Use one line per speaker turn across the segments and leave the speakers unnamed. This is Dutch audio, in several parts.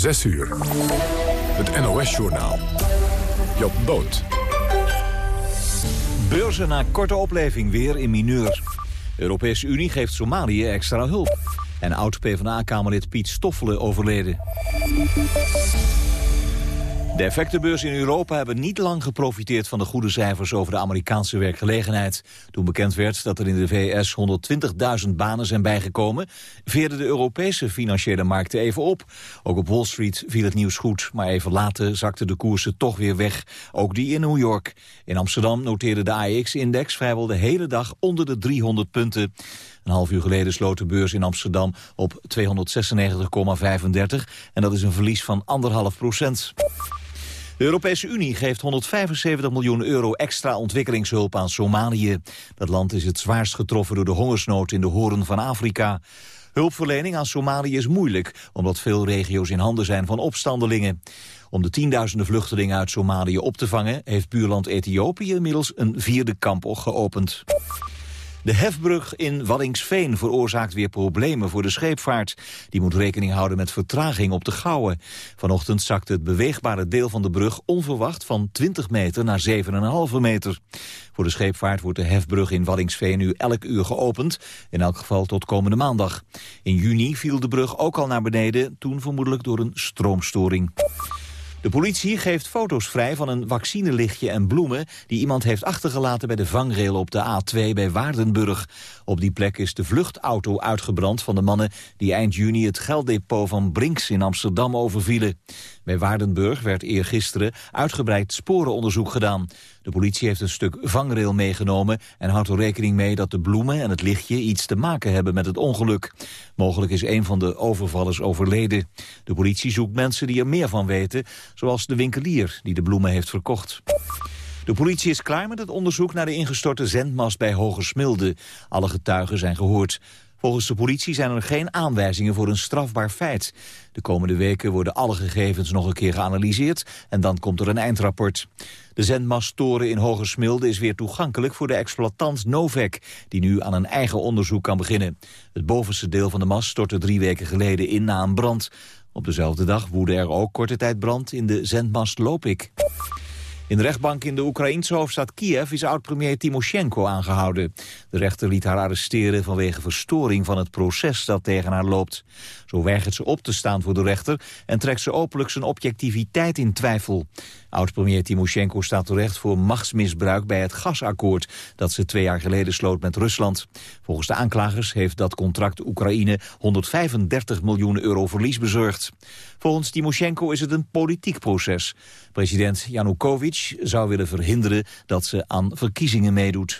6 uur. Het NOS-journaal. Job Boot.
Beurzen na korte opleving weer in mineur. Europese Unie geeft Somalië extra hulp. En oud-PVDA-kamerlid Piet Stoffelen overleden. De effectenbeurzen in Europa hebben niet lang geprofiteerd van de goede cijfers over de Amerikaanse werkgelegenheid. Toen bekend werd dat er in de VS 120.000 banen zijn bijgekomen, veerden de Europese financiële markten even op. Ook op Wall Street viel het nieuws goed, maar even later zakten de koersen toch weer weg. Ook die in New York. In Amsterdam noteerde de AEX-index vrijwel de hele dag onder de 300 punten. Een half uur geleden sloot de beurs in Amsterdam op 296,35 en dat is een verlies van anderhalf procent. De Europese Unie geeft 175 miljoen euro extra ontwikkelingshulp aan Somalië. Dat land is het zwaarst getroffen door de hongersnood in de horen van Afrika. Hulpverlening aan Somalië is moeilijk, omdat veel regio's in handen zijn van opstandelingen. Om de tienduizenden vluchtelingen uit Somalië op te vangen... heeft buurland Ethiopië inmiddels een vierde kamp geopend. De hefbrug in Waddingsveen veroorzaakt weer problemen voor de scheepvaart. Die moet rekening houden met vertraging op de Gouwen. Vanochtend zakte het beweegbare deel van de brug onverwacht van 20 meter naar 7,5 meter. Voor de scheepvaart wordt de hefbrug in Waddingsveen nu elk uur geopend. In elk geval tot komende maandag. In juni viel de brug ook al naar beneden, toen vermoedelijk door een stroomstoring. De politie geeft foto's vrij van een vaccinelichtje en bloemen... die iemand heeft achtergelaten bij de vangrail op de A2 bij Waardenburg. Op die plek is de vluchtauto uitgebrand van de mannen... die eind juni het gelddepot van Brinks in Amsterdam overvielen. Bij Waardenburg werd eergisteren uitgebreid sporenonderzoek gedaan. De politie heeft een stuk vangrail meegenomen... en houdt er rekening mee dat de bloemen en het lichtje iets te maken hebben met het ongeluk. Mogelijk is een van de overvallers overleden. De politie zoekt mensen die er meer van weten... zoals de winkelier die de bloemen heeft verkocht. De politie is klaar met het onderzoek naar de ingestorte zendmast bij Hogesmilde. Alle getuigen zijn gehoord. Volgens de politie zijn er geen aanwijzingen voor een strafbaar feit. De komende weken worden alle gegevens nog een keer geanalyseerd en dan komt er een eindrapport. De zendmasttoren in Hogesmilde is weer toegankelijk voor de exploitant Novek, die nu aan een eigen onderzoek kan beginnen. Het bovenste deel van de mast stortte drie weken geleden in na een brand. Op dezelfde dag woedde er ook korte tijd brand in de zendmast Lopik. In de rechtbank in de Oekraïnse hoofdstad Kiev is oud-premier Timoshenko aangehouden. De rechter liet haar arresteren vanwege verstoring van het proces dat tegen haar loopt. Zo weigert ze op te staan voor de rechter en trekt ze openlijk zijn objectiviteit in twijfel. Oud-premier Timoshenko staat terecht voor machtsmisbruik bij het gasakkoord dat ze twee jaar geleden sloot met Rusland. Volgens de aanklagers heeft dat contract Oekraïne 135 miljoen euro verlies bezorgd. Volgens Timoshenko is het een politiek proces. President Yanukovych zou willen verhinderen dat ze aan verkiezingen meedoet.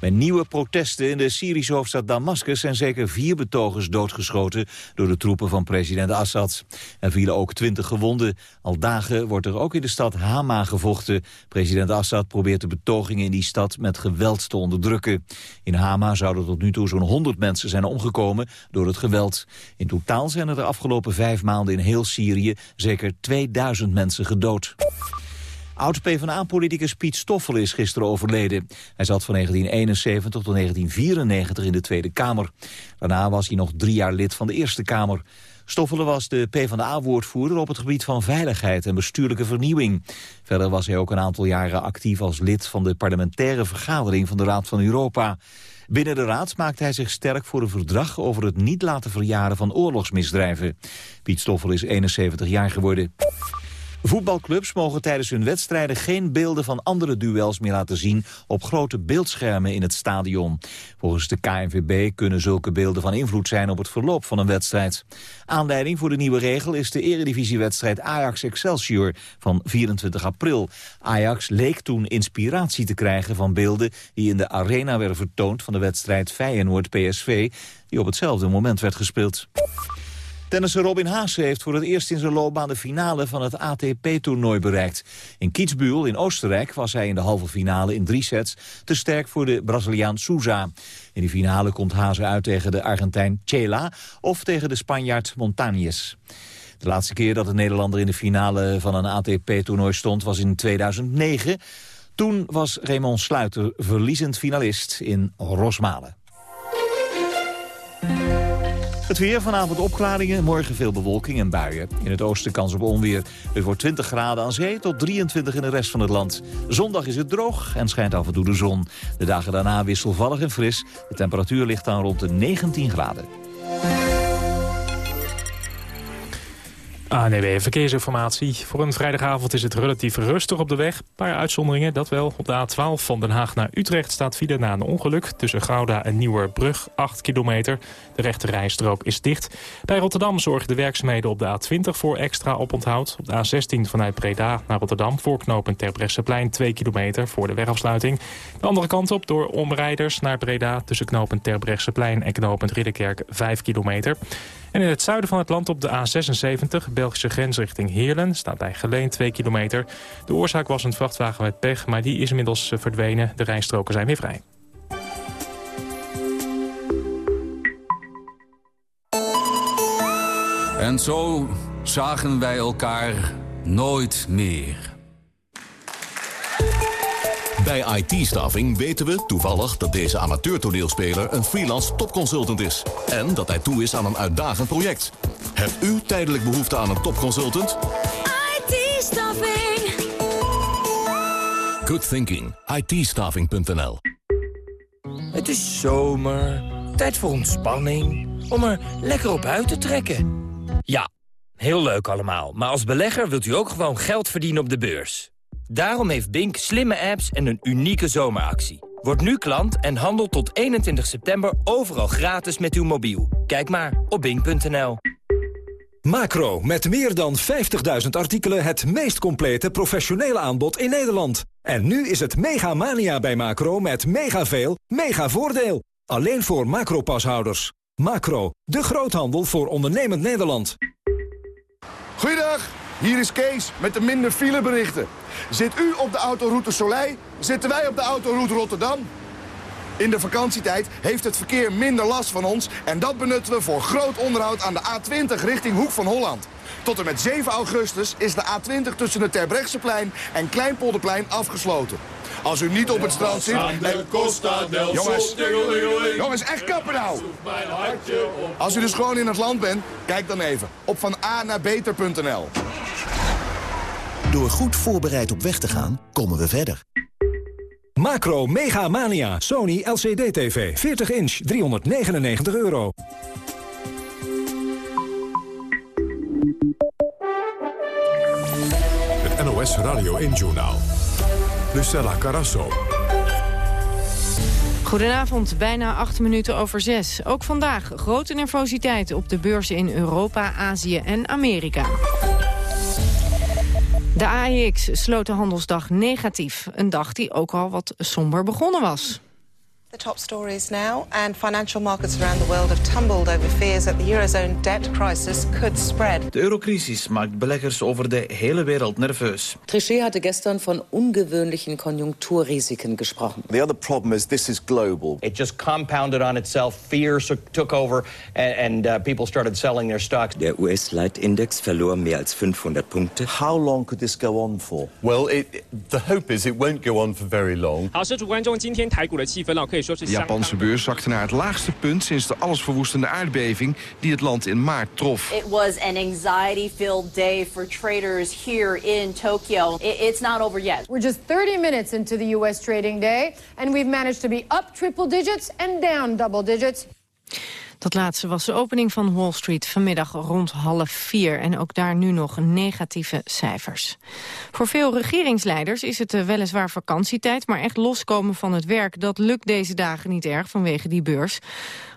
Bij nieuwe protesten in de Syrische hoofdstad Damascus zijn zeker vier betogers doodgeschoten door de troepen van president Assad. Er vielen ook twintig gewonden. Al dagen wordt er ook in de stad Hama gevochten. President Assad probeert de betogingen in die stad met geweld te onderdrukken. In Hama zouden tot nu toe zo'n 100 mensen zijn omgekomen door het geweld. In totaal zijn er de afgelopen vijf maanden in heel Syrië zeker 2000 mensen gedood. Oud-PVDA-politicus Piet Stoffel is gisteren overleden. Hij zat van 1971 tot 1994 in de Tweede Kamer. Daarna was hij nog drie jaar lid van de Eerste Kamer. Stoffelen was de PvdA-woordvoerder op het gebied van veiligheid en bestuurlijke vernieuwing. Verder was hij ook een aantal jaren actief als lid van de parlementaire vergadering van de Raad van Europa. Binnen de Raad maakte hij zich sterk voor een verdrag over het niet laten verjaren van oorlogsmisdrijven. Piet Stoffel is 71 jaar geworden. Voetbalclubs mogen tijdens hun wedstrijden geen beelden van andere duels meer laten zien op grote beeldschermen in het stadion. Volgens de KNVB kunnen zulke beelden van invloed zijn op het verloop van een wedstrijd. Aanleiding voor de nieuwe regel is de eredivisiewedstrijd Ajax-Excelsior van 24 april. Ajax leek toen inspiratie te krijgen van beelden die in de arena werden vertoond van de wedstrijd Feyenoord-PSV, die op hetzelfde moment werd gespeeld. Tennisser Robin Haase heeft voor het eerst in zijn loopbaan de finale van het ATP-toernooi bereikt. In Kitzbühel in Oostenrijk was hij in de halve finale in drie sets te sterk voor de Braziliaan Souza. In de finale komt Haase uit tegen de Argentijn Chela of tegen de Spanjaard Montañez. De laatste keer dat de Nederlander in de finale van een ATP-toernooi stond was in 2009. Toen was Raymond Sluiter verliezend finalist in Rosmalen. Het weer, vanavond opklaringen, morgen veel bewolking en buien. In het oosten kans op onweer. Het wordt 20 graden aan zee tot 23 in de rest van het land. Zondag is het droog en schijnt af en toe de zon. De dagen daarna wisselvallig en fris. De temperatuur ligt dan rond de 19 graden.
ANW Verkeersinformatie. Voor een vrijdagavond is het relatief rustig op de weg. Een paar uitzonderingen, dat wel. Op de A12 van Den Haag naar Utrecht staat file na een ongeluk... tussen Gouda en Nieuwerbrug, 8 kilometer. De rechte rijstrook is dicht. Bij Rotterdam zorgen de werkzaamheden op de A20 voor extra oponthoud. Op de A16 vanuit Breda naar Rotterdam voor knopen Terbrechtseplein 2 kilometer voor de wegafsluiting. De andere kant op door omrijders naar Breda... tussen knopen Terbrechtseplein en knopen Ridderkerk 5 kilometer. En in het zuiden van het land op de A76, Belgische grens richting Heerlen... staat bij Geleen 2 kilometer. De oorzaak was een vrachtwagen met pech, maar die is inmiddels eh, verdwenen. De rijstroken zijn weer vrij.
En zo zagen wij elkaar nooit meer.
Bij IT-staffing weten we toevallig dat deze amateurtoneelspeler een freelance topconsultant is. En dat hij toe is aan een uitdagend project. Hebt u tijdelijk behoefte aan een topconsultant?
IT-staffing.
Good thinking. it
Het is zomer, tijd voor ontspanning, om er lekker op uit te trekken. Ja, heel leuk allemaal, maar als belegger wilt u ook gewoon geld verdienen op de beurs. Daarom heeft Bink slimme apps en een unieke zomeractie. Word nu klant en handel tot 21 september overal gratis met uw mobiel. Kijk maar op bink.nl.
Macro, met meer dan 50.000 artikelen het meest complete professionele aanbod in Nederland. En nu is het mega mania bij Macro met mega veel, mega voordeel. Alleen voor Macro-pashouders. Macro, de groothandel voor ondernemend Nederland.
Goeiedag, hier is Kees met de minder fileberichten. Zit u op de autoroute Soleil, zitten wij op de autoroute Rotterdam. In de vakantietijd heeft het verkeer minder last van ons... en dat benutten we voor groot onderhoud aan de A20 richting Hoek van Holland. Tot en met 7 augustus is de A20 tussen het Terbrechtseplein en Kleinpolderplein afgesloten. Als u niet op het strand zit... Jongens, jongens, echt kappen nou! Als u dus gewoon in het land bent, kijk dan even op van A naar beter.nl.
Door goed voorbereid op weg te gaan, komen we verder.
Macro Mega Mania. Sony LCD TV. 40 inch. 399 euro.
Het NOS Radio 1 Journaal. Lucella Carasso.
Goedenavond, bijna acht minuten over zes. Ook vandaag grote nervositeit op de beurzen in Europa, Azië en Amerika. De AEX sloot de handelsdag negatief. Een dag die ook al wat somber begonnen was.
The top stories now, and financial markets around the world have tumbled over fears that the eurozone debt crisis could spread.
De eurocrisis maakt beleggers over de hele wereld nerveus.
Trichet hatte gestern von ungewöhnlichen Konjunkturrisiken gesprochen.
The other problem is this is global.
It just compounded on itself. Fear took over and, and uh, people started selling their stocks.
Der US-Leitindex verloor meer als 500 Punkte.
How long could this go on for?
Well, it, the hope is it won't go on for very long.
好，是主观众今天台股的气氛呢，可以说是
De Japanse beurs zakte naar het laagste punt sinds de allesverwoestende aardbeving die het land in maart trof.
It was an anxiety-filled day for traders here in Tokyo. It's not over yet.
We're just 30 minutes into the US trading day and we've managed to be up triple digits and down double digits.
Dat laatste was de opening van Wall Street vanmiddag rond half vier. En ook daar nu nog negatieve cijfers. Voor veel regeringsleiders is het eh, weliswaar vakantietijd... maar echt loskomen van het werk, dat lukt deze dagen niet erg vanwege die beurs.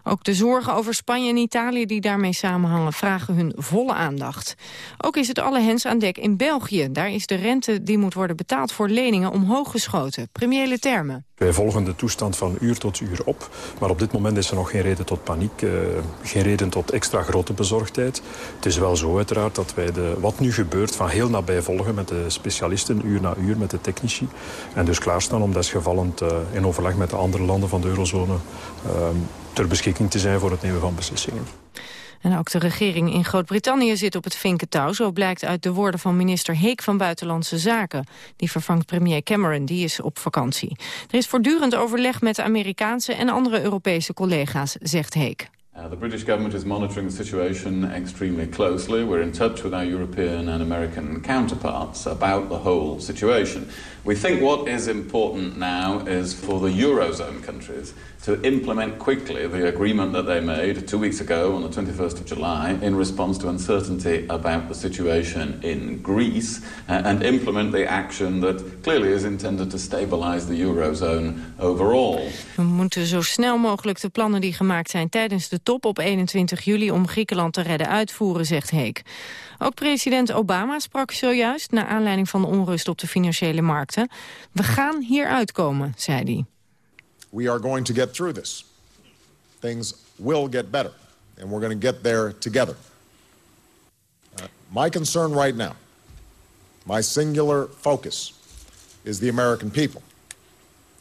Ook de zorgen over Spanje en Italië die daarmee samenhangen... vragen hun volle aandacht. Ook is het alle hens aan dek in België. Daar is de rente die moet worden betaald voor leningen omhoog geschoten. Premiële termen.
Wij volgen de toestand van uur tot uur op. Maar op dit moment is er nog geen reden tot paniek. Uh, geen reden tot extra grote bezorgdheid. Het is wel zo uiteraard dat wij de, wat nu gebeurt van heel nabij volgen... met de specialisten, uur na uur, met de technici. En dus klaarstaan om desgevallend uh, in overleg met de andere landen van de eurozone... Uh, ter beschikking te zijn voor het nemen van beslissingen.
En ook de regering in Groot-Brittannië zit op het vinkentouw. Zo blijkt uit de woorden van minister Heek van Buitenlandse Zaken. Die vervangt premier Cameron, die is op vakantie. Er is voortdurend overleg met de Amerikaanse en andere Europese collega's, zegt Heek.
Uh, the British government is monitoring the situation extremely closely. We're in touch with our European and American counterparts about the whole situation. We think what is important now is for the Eurozone countries to implement quickly the agreement that they made two weeks ago on the 21st of July in response to uncertainty about the situation in Greece uh, and implement the action that clearly is intended to stabilize the Eurozone overall.
We moeten zo snel mogelijk de plannen die gemaakt zijn tijdens de top op 21 juli om Griekenland te redden uitvoeren, zegt Heek. Ook president Obama sprak zojuist naar aanleiding van de onrust op de financiële markten. We gaan hier uitkomen, zei hij.
We are going to get through this. Things will get better, and we're going to get there together. Uh, my concern right now, my singular focus, is the American people.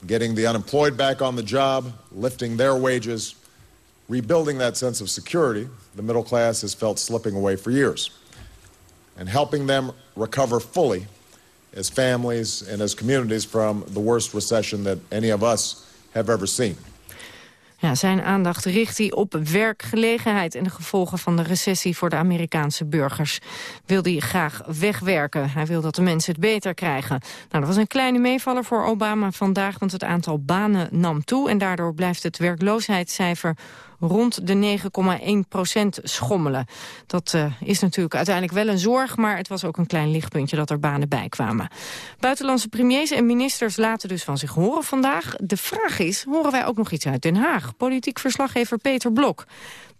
Getting the unemployed back on the job, lifting their wages, rebuilding that sense of security the middle class has felt slipping away for years, and helping them recover fully as families and as communities from the worst recession that any of us ever seen.
Ja, zijn aandacht richt hij op werkgelegenheid en de gevolgen van de recessie voor de Amerikaanse burgers. Wil hij graag wegwerken. Hij wil dat de mensen het beter krijgen. Nou, dat was een kleine meevaller voor Obama vandaag, want het aantal banen nam toe en daardoor blijft het werkloosheidscijfer rond de 9,1 procent schommelen. Dat uh, is natuurlijk uiteindelijk wel een zorg, maar het was ook een klein lichtpuntje dat er banen bij kwamen. Buitenlandse premiers en ministers laten dus van zich horen vandaag. De vraag is, horen wij ook nog iets uit Den Haag? Politiek verslaggever Peter Blok.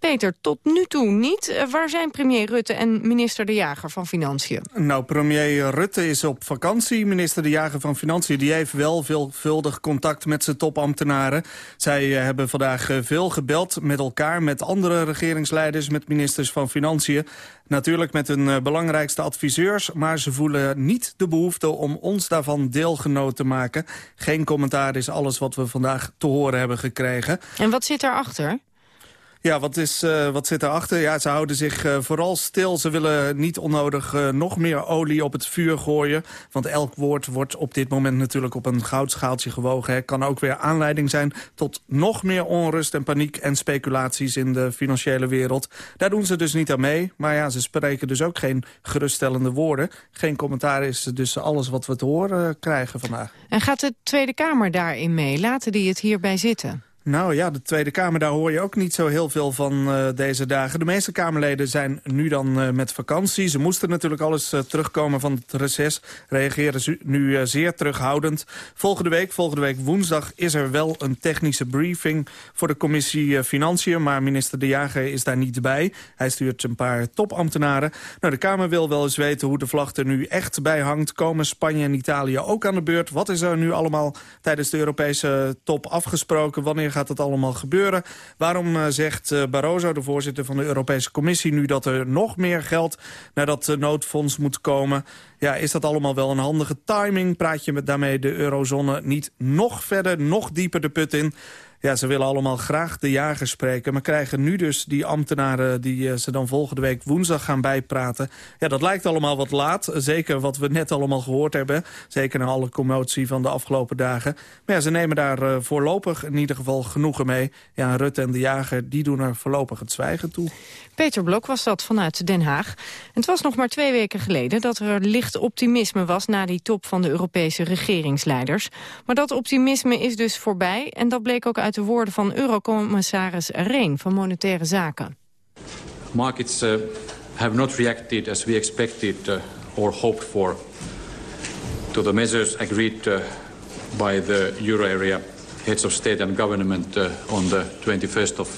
Peter, tot nu toe niet. Eh, waar zijn premier Rutte en minister De Jager van Financiën?
Nou, premier Rutte is op vakantie. Minister De Jager van Financiën die heeft wel veelvuldig contact met zijn topambtenaren. Zij eh, hebben vandaag veel gebeld met elkaar, met andere regeringsleiders... met ministers van Financiën. Natuurlijk met hun eh, belangrijkste adviseurs... maar ze voelen niet de behoefte om ons daarvan deelgenoot te maken. Geen commentaar is alles wat we vandaag te horen hebben gekregen.
En wat zit daarachter?
Ja, wat, is, uh, wat zit erachter? Ja, ze houden zich uh, vooral stil. Ze willen niet onnodig uh, nog meer olie op het vuur gooien. Want elk woord wordt op dit moment natuurlijk op een goudschaaltje gewogen. Het kan ook weer aanleiding zijn tot nog meer onrust en paniek... en speculaties in de financiële wereld. Daar doen ze dus niet aan mee. Maar ja, ze spreken dus ook geen geruststellende woorden. Geen commentaar is dus alles wat we te horen krijgen vandaag.
En gaat de Tweede Kamer daarin mee? Laten die het hierbij zitten?
Nou ja, de Tweede Kamer, daar hoor je ook niet zo heel veel van uh, deze dagen. De meeste Kamerleden zijn nu dan uh, met vakantie. Ze moesten natuurlijk alles uh, terugkomen van het reces. Reageren nu zeer terughoudend. Volgende week, volgende week woensdag, is er wel een technische briefing... voor de commissie Financiën, maar minister De Jager is daar niet bij. Hij stuurt een paar topambtenaren. Nou, de Kamer wil wel eens weten hoe de vlag er nu echt bij hangt. Komen Spanje en Italië ook aan de beurt? Wat is er nu allemaal tijdens de Europese top afgesproken? Wanneer gaat het allemaal gebeuren? Waarom uh, zegt uh, Barroso, de voorzitter van de Europese Commissie... nu dat er nog meer geld naar dat uh, noodfonds moet komen? Ja, is dat allemaal wel een handige timing? Praat je met daarmee de eurozone niet nog verder, nog dieper de put in? Ja, ze willen allemaal graag de jager spreken... maar krijgen nu dus die ambtenaren die uh, ze dan volgende week woensdag gaan bijpraten. Ja, dat lijkt allemaal wat laat. Zeker wat we net allemaal gehoord hebben. Zeker na alle commotie van de afgelopen dagen. Maar ja, ze nemen daar uh, voorlopig in ieder geval genoegen mee. Ja, Rutte en de jager, die doen er voorlopig het zwijgen toe.
Peter Blok was dat vanuit Den Haag. Het was nog maar twee weken geleden dat er licht optimisme was... na die top van de Europese regeringsleiders. Maar dat optimisme is dus voorbij en dat bleek ook uit uit de woorden van eurocommissaris Reen van Monetaire Zaken.
Markets uh, have not reacted as we expected uh, or hoped for to the measures agreed uh, by the euro area heads of state and government on the 21st of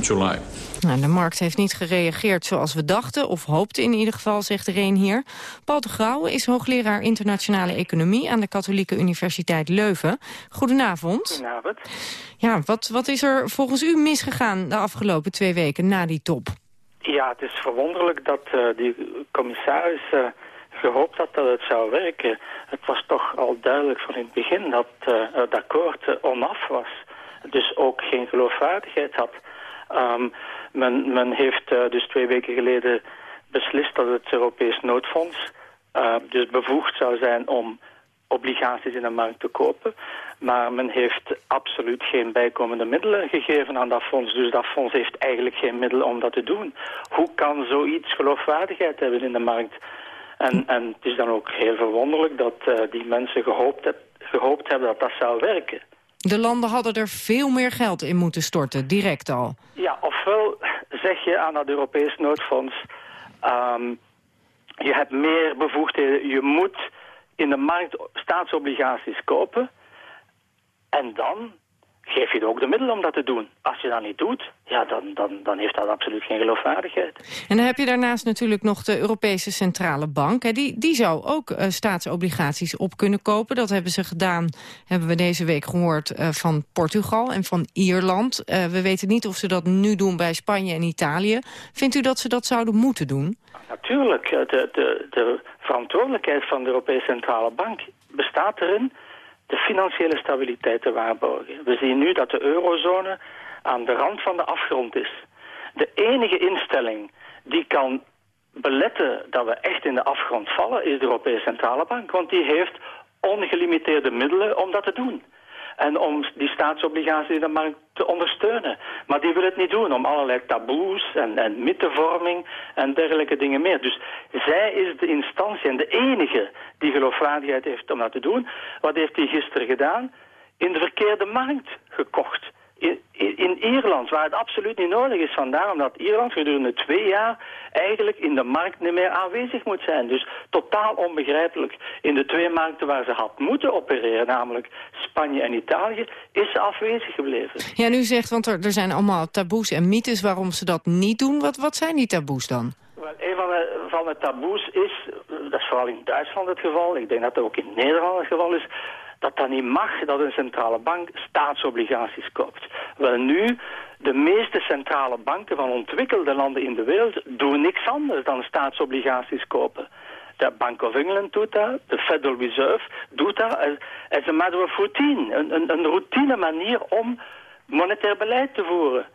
July.
Nou, de markt heeft niet gereageerd zoals we dachten, of hoopten in ieder geval, zegt er een hier. Paul de Grauwe is hoogleraar internationale economie aan de Katholieke Universiteit Leuven. Goedenavond.
Goedenavond.
Ja, wat, wat is er volgens u misgegaan de afgelopen twee weken na die top?
Ja, het is verwonderlijk dat uh, die commissaris uh, gehoopt had dat het zou werken. Het was toch al duidelijk van in het begin dat uh, het akkoord onaf was. Dus ook geen geloofwaardigheid had. Um, men, men heeft uh, dus twee weken geleden beslist dat het Europees noodfonds uh, dus bevoegd zou zijn om obligaties in de markt te kopen. Maar men heeft absoluut geen bijkomende middelen gegeven aan dat fonds. Dus dat fonds heeft eigenlijk geen middelen om dat te doen. Hoe kan zoiets geloofwaardigheid hebben in de markt? En, en het is dan ook heel verwonderlijk dat uh, die mensen gehoopt, gehoopt hebben dat dat zou werken.
De landen hadden er veel meer geld in moeten storten, direct al.
Ja, ofwel zeg je aan dat Europees noodfonds... Um, je hebt meer bevoegdheden, je moet in de markt staatsobligaties kopen. En dan geef je ook de middelen om dat te doen. Als je dat niet doet, ja, dan, dan, dan heeft dat absoluut geen geloofwaardigheid.
En dan heb je daarnaast natuurlijk nog de Europese Centrale Bank. Hè. Die, die zou ook uh, staatsobligaties op kunnen kopen. Dat hebben ze gedaan, hebben we deze week gehoord, uh, van Portugal en van Ierland. Uh, we weten niet of ze dat nu doen bij Spanje en Italië. Vindt u dat ze dat zouden moeten doen?
Natuurlijk. De, de, de verantwoordelijkheid van de Europese Centrale Bank bestaat erin de financiële stabiliteit te waarborgen. We zien nu dat de eurozone aan de rand van de afgrond is. De enige instelling die kan beletten dat we echt in de afgrond vallen is de Europese Centrale Bank. Want die heeft ongelimiteerde middelen om dat te doen en om die staatsobligaties in de markt te ondersteunen. Maar die wil het niet doen om allerlei taboes en, en mittenvorming en dergelijke dingen meer. Dus zij is de instantie en de enige die geloofwaardigheid heeft om dat te doen. Wat heeft hij gisteren gedaan? In de verkeerde markt gekocht in, in, Ierland, waar het absoluut niet nodig is. Vandaar omdat Ierland gedurende twee jaar eigenlijk in de markt niet meer aanwezig moet zijn. Dus totaal onbegrijpelijk. In de twee markten waar ze had moeten opereren, namelijk Spanje en Italië, is ze afwezig gebleven.
Ja, nu zegt, want er, er zijn allemaal taboes en mythes waarom ze dat niet doen. Wat, wat zijn die taboes dan?
Wel, een van de, van de taboes is, dat is vooral in Duitsland het geval, ik denk dat dat ook in Nederland het geval is dat dat niet mag dat een centrale bank staatsobligaties koopt. Wel nu, de meeste centrale banken van ontwikkelde landen in de wereld doen niks anders dan staatsobligaties kopen. De Bank of England doet dat, de Federal Reserve doet dat as a matter of routine. Een, een, een routine manier om monetair beleid te voeren.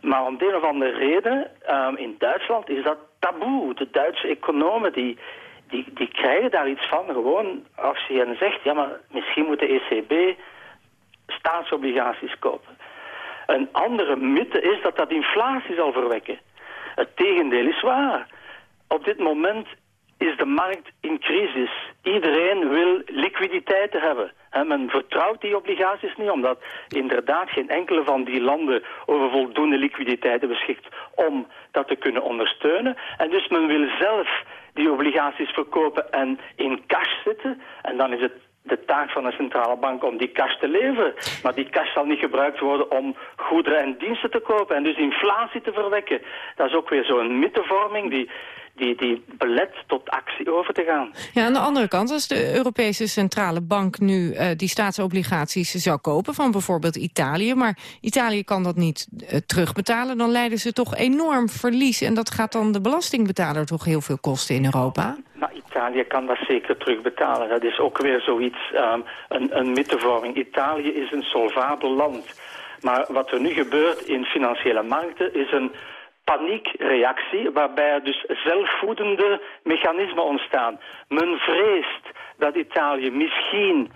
Maar om de een of andere reden, um, in Duitsland is dat taboe. De Duitse economen die, die, die krijgen daar iets van. Gewoon als je hen zegt, ja maar misschien moet de ECB staatsobligaties kopen. Een andere mythe is dat dat inflatie zal verwekken. Het tegendeel is waar. Op dit moment is de markt in crisis. Iedereen wil liquiditeit hebben. men vertrouwt die obligaties niet, omdat inderdaad geen enkele van die landen over voldoende liquiditeiten beschikt om dat te kunnen ondersteunen. En dus men wil zelf die obligaties verkopen en in cash zitten. En dan is het de taak van een centrale bank om die cash te leveren. Maar die cash zal niet gebruikt worden om goederen en diensten te kopen en dus inflatie te verwekken. Dat is ook weer zo'n mittenvorming die die, die belet tot actie over te gaan.
Ja, aan de andere kant, als de Europese Centrale Bank nu uh, die staatsobligaties zou kopen van bijvoorbeeld Italië, maar Italië kan dat niet uh, terugbetalen, dan leiden ze toch enorm verlies en dat gaat dan de belastingbetaler toch heel veel kosten in Europa?
Nou, Italië kan dat zeker terugbetalen. Dat is ook weer zoiets, um, een, een mittenvorming. Italië is een solvabel land. Maar wat er nu gebeurt in financiële markten is een paniekreactie, waarbij er dus zelfvoedende mechanismen ontstaan. Men vreest dat Italië misschien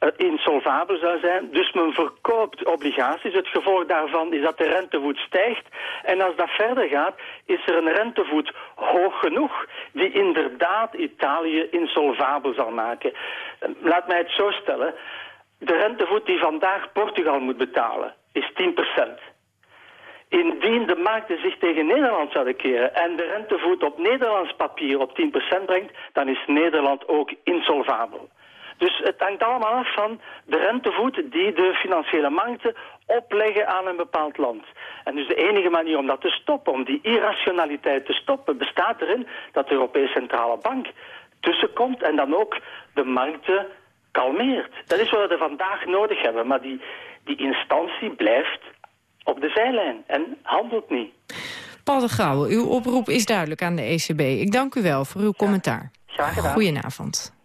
uh, insolvabel zou zijn, dus men verkoopt obligaties. Het gevolg daarvan is dat de rentevoet stijgt. En als dat verder gaat, is er een rentevoet hoog genoeg die inderdaad Italië insolvabel zal maken. Laat mij het zo stellen. De rentevoet die vandaag Portugal moet betalen is 10 procent. Indien de markten zich tegen Nederland zouden keren en de rentevoet op Nederlands papier op 10% brengt, dan is Nederland ook insolvabel. Dus het hangt allemaal af van de rentevoet die de financiële markten opleggen aan een bepaald land. En dus de enige manier om dat te stoppen, om die irrationaliteit te stoppen, bestaat erin dat de Europese Centrale Bank tussenkomt en dan ook de markten kalmeert. Dat is wat we vandaag nodig hebben, maar die, die instantie blijft op de zijlijn en handelt niet.
Paul de Gouwe, uw oproep is duidelijk aan de ECB. Ik dank u wel voor uw commentaar.
Graag gedaan.
Goedenavond.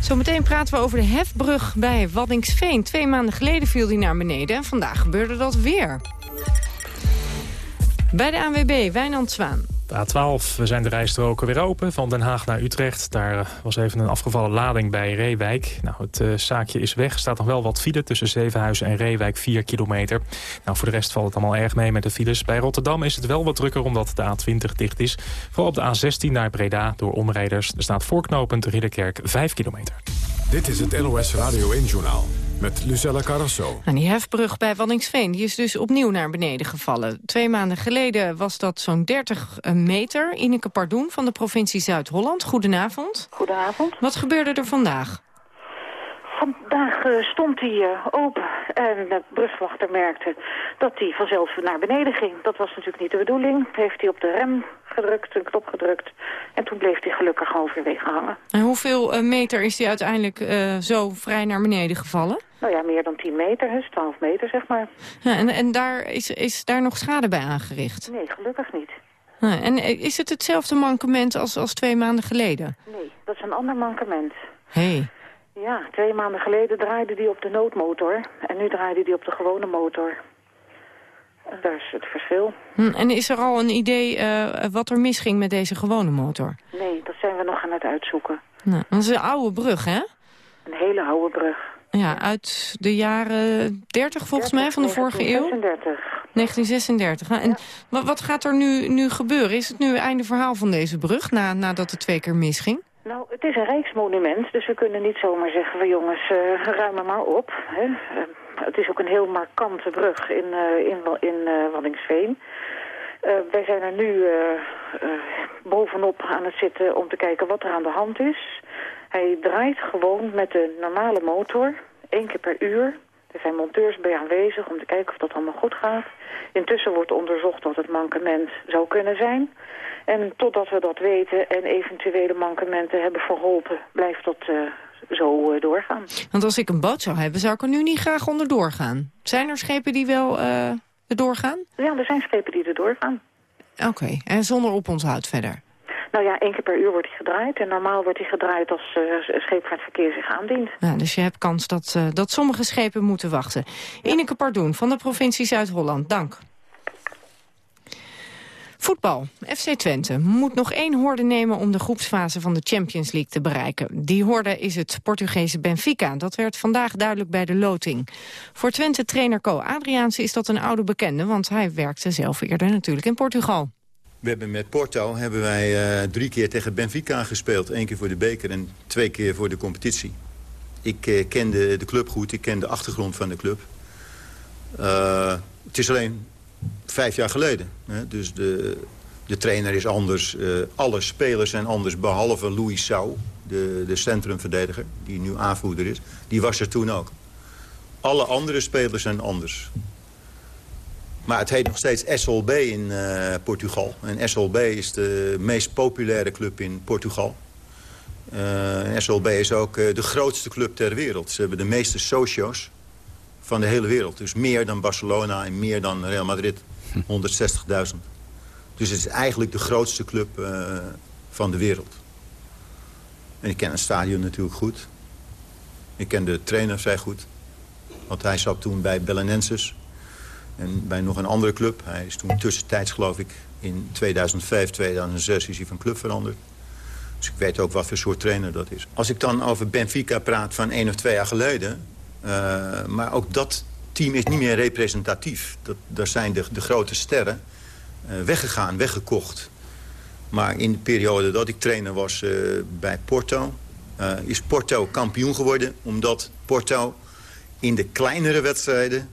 Zometeen praten we over de hefbrug bij Waddingsveen. Twee maanden geleden viel die naar beneden en vandaag gebeurde dat weer. Bij de ANWB, Wijnand Zwaan.
De A12 zijn de rijstroken weer open van Den Haag naar Utrecht. Daar eh, was even een afgevallen lading bij Reewijk. Nou, het uh, zaakje is weg. Er staat nog wel wat file tussen Zevenhuizen en Reewijk, 4 kilometer. Nou, voor de rest valt het allemaal erg mee met de files. Bij Rotterdam is het wel wat drukker omdat de A20 dicht is. Vooral op de A16 naar Breda door omrijders. Er staat voorknopend Ridderkerk 5 kilometer.
Dit is het NOS Radio 1-journaal met Lucella Carrasso.
En die hefbrug bij Wanningsveen die is dus opnieuw naar beneden gevallen. Twee maanden geleden was dat zo'n 30 meter. Ineke Pardoen van de provincie Zuid-Holland. Goedenavond.
Goedenavond.
Wat gebeurde er vandaag?
Vandaag uh, stond hij uh, open en de brugwachter merkte dat hij vanzelf naar beneden ging. Dat was natuurlijk niet de bedoeling. Heeft hij op de rem gedrukt, een knop gedrukt en toen bleef hij gelukkig halverwege hangen.
En hoeveel uh, meter is hij uiteindelijk zo vrij naar beneden gevallen?
Nou ja, meer dan 10 meter, dus 12 meter zeg maar.
Ja, en en daar is, is daar nog schade bij aangericht?
Nee, gelukkig niet.
Ja, en is het hetzelfde mankement als, als twee maanden geleden?
Nee, dat is een ander mankement.
Hey.
Ja, twee maanden geleden draaide die op de noodmotor en nu draaide die op de gewone motor. En daar is het verschil.
Hm, en is er al een idee uh, wat er misging met deze gewone motor?
Nee, dat zijn we nog aan het uitzoeken.
Nou, dat is een oude brug, hè?
Een hele oude brug.
Ja, uit de jaren 30 volgens 30, mij, van de vorige
1936.
eeuw? 1936. Nou, en ja. wat, wat gaat er nu, nu gebeuren? Is het nu het einde verhaal van deze brug, na, nadat het twee keer misging?
Nou, het is een rijksmonument, dus we kunnen niet zomaar zeggen... van jongens, uh, ruim er maar op. Hè. Uh, het is ook een heel markante brug in, uh, in, in Waddinxveen. wij zijn er nu bovenop aan het zitten om te kijken wat er aan de hand is. Hij draait gewoon met de normale motor, één keer per uur. Er zijn monteurs bij aanwezig om te kijken of dat allemaal goed gaat. Intussen wordt onderzocht wat het mankement zou kunnen zijn. En totdat we dat weten en eventuele mankementen hebben verholpen... blijft dat uh, zo uh, doorgaan.
Want als ik een boot zou hebben, zou ik er nu niet graag onder doorgaan. Zijn er schepen die wel uh, er doorgaan?
Ja, er zijn schepen die er doorgaan.
Oké, okay. en zonder oponthoud verder?
Nou ja, één keer per uur wordt hij gedraaid. En normaal wordt hij gedraaid als uh, scheepvaartverkeer zich aandient.
Ja, dus je hebt kans dat, uh, dat sommige schepen moeten wachten. Ja. Ineke Pardoen van de provincie Zuid-Holland, dank. Voetbal. FC Twente moet nog één horde nemen om de groepsfase van de Champions League te bereiken. Die horde is het Portugese Benfica. Dat werd vandaag duidelijk bij de loting. Voor Twente-trainer Co Adriaanse is dat een oude bekende, want hij werkte zelf eerder natuurlijk in Portugal.
We hebben met Porto hebben wij uh, drie keer tegen Benfica gespeeld. Eén keer voor de beker en twee keer voor de competitie. Ik uh, kende de club goed, ik ken de achtergrond van de club. Uh, het is alleen vijf jaar geleden. Hè? Dus de, de trainer is anders. alle spelers zijn anders, behalve Louis Sau, de, de centrumverdediger... die nu aanvoerder is. Die was er toen ook. Alle andere spelers zijn anders. Maar het heet nog steeds SLB in uh, Portugal. En SLB is de meest populaire club in Portugal. Uh, en SLB is ook uh, de grootste club ter wereld. Ze hebben de meeste socio's van de hele wereld. Dus meer dan Barcelona en meer dan Real Madrid. 160.000. Dus het is eigenlijk de grootste club van de wereld. En ik ken het stadion natuurlijk goed. Ik ken de trainer vrij goed. Want hij zat toen bij Belenenses... En bij nog een andere club. Hij is toen tussentijds, geloof ik, in 2005, 2006 is hij van club veranderd. Dus ik weet ook wat voor soort trainer dat is. Als ik dan over Benfica praat van één of twee jaar geleden... Uh, maar ook dat team is niet meer representatief. Dat, daar zijn de, grote sterren uh, weggegaan, weggekocht. Maar in de periode dat ik trainer was uh, bij Porto... is Porto kampioen geworden... omdat Porto in de kleinere wedstrijden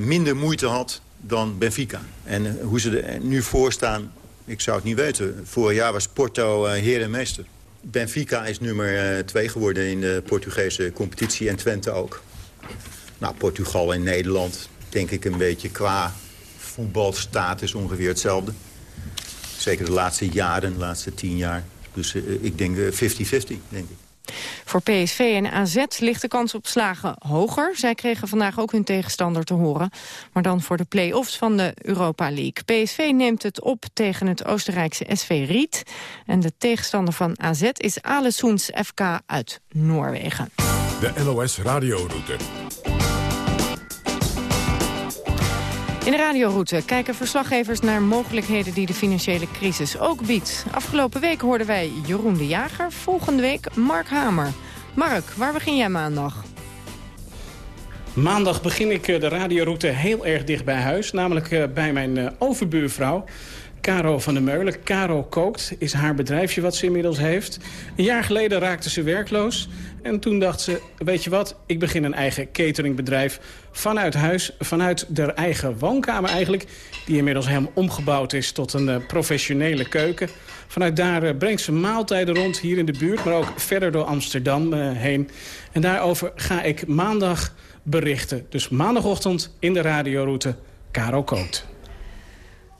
minder moeite had dan Benfica. En uh, hoe ze er nu voor staan, ik zou het niet weten. Vorig jaar was Porto uh, heer en meester. Benfica is nummer 2 geworden in de Portugese competitie en Twente ook. Nou, Portugal en Nederland, denk ik een beetje qua voetbalstatus ongeveer hetzelfde. Zeker de laatste jaren, de laatste tien jaar. Dus ik denk 50-50, denk ik.
Voor PSV en AZ ligt de kans op slagen hoger. Zij kregen vandaag ook hun tegenstander te horen. Maar dan voor de play-offs van de Europa League. PSV neemt het op tegen het Oostenrijkse SV Riet. En de tegenstander van AZ is Alesoens FK uit Noorwegen.
De NOS Radioroute.
In de radioroute kijken verslaggevers naar mogelijkheden die de financiële crisis ook biedt. Afgelopen week hoorden wij Jeroen de Jager, volgende week Mark Hamer. Mark, waar begin jij maandag?
Maandag begin ik eh, de radioroute heel erg dicht bij huis. Namelijk eh, bij mijn eh, overbuurvrouw. Caro van der Meulen. Caro Kookt is haar bedrijfje wat ze inmiddels heeft. Een jaar geleden raakte ze werkloos. En toen dacht ze, weet je wat, ik begin een eigen cateringbedrijf. Vanuit huis, vanuit haar eigen woonkamer eigenlijk. Die inmiddels helemaal omgebouwd is tot een professionele keuken. Vanuit daar brengt ze maaltijden rond hier in de buurt. Maar ook verder door Amsterdam heen. En daarover ga ik maandag berichten. Dus maandagochtend in de radioroute Caro Kookt.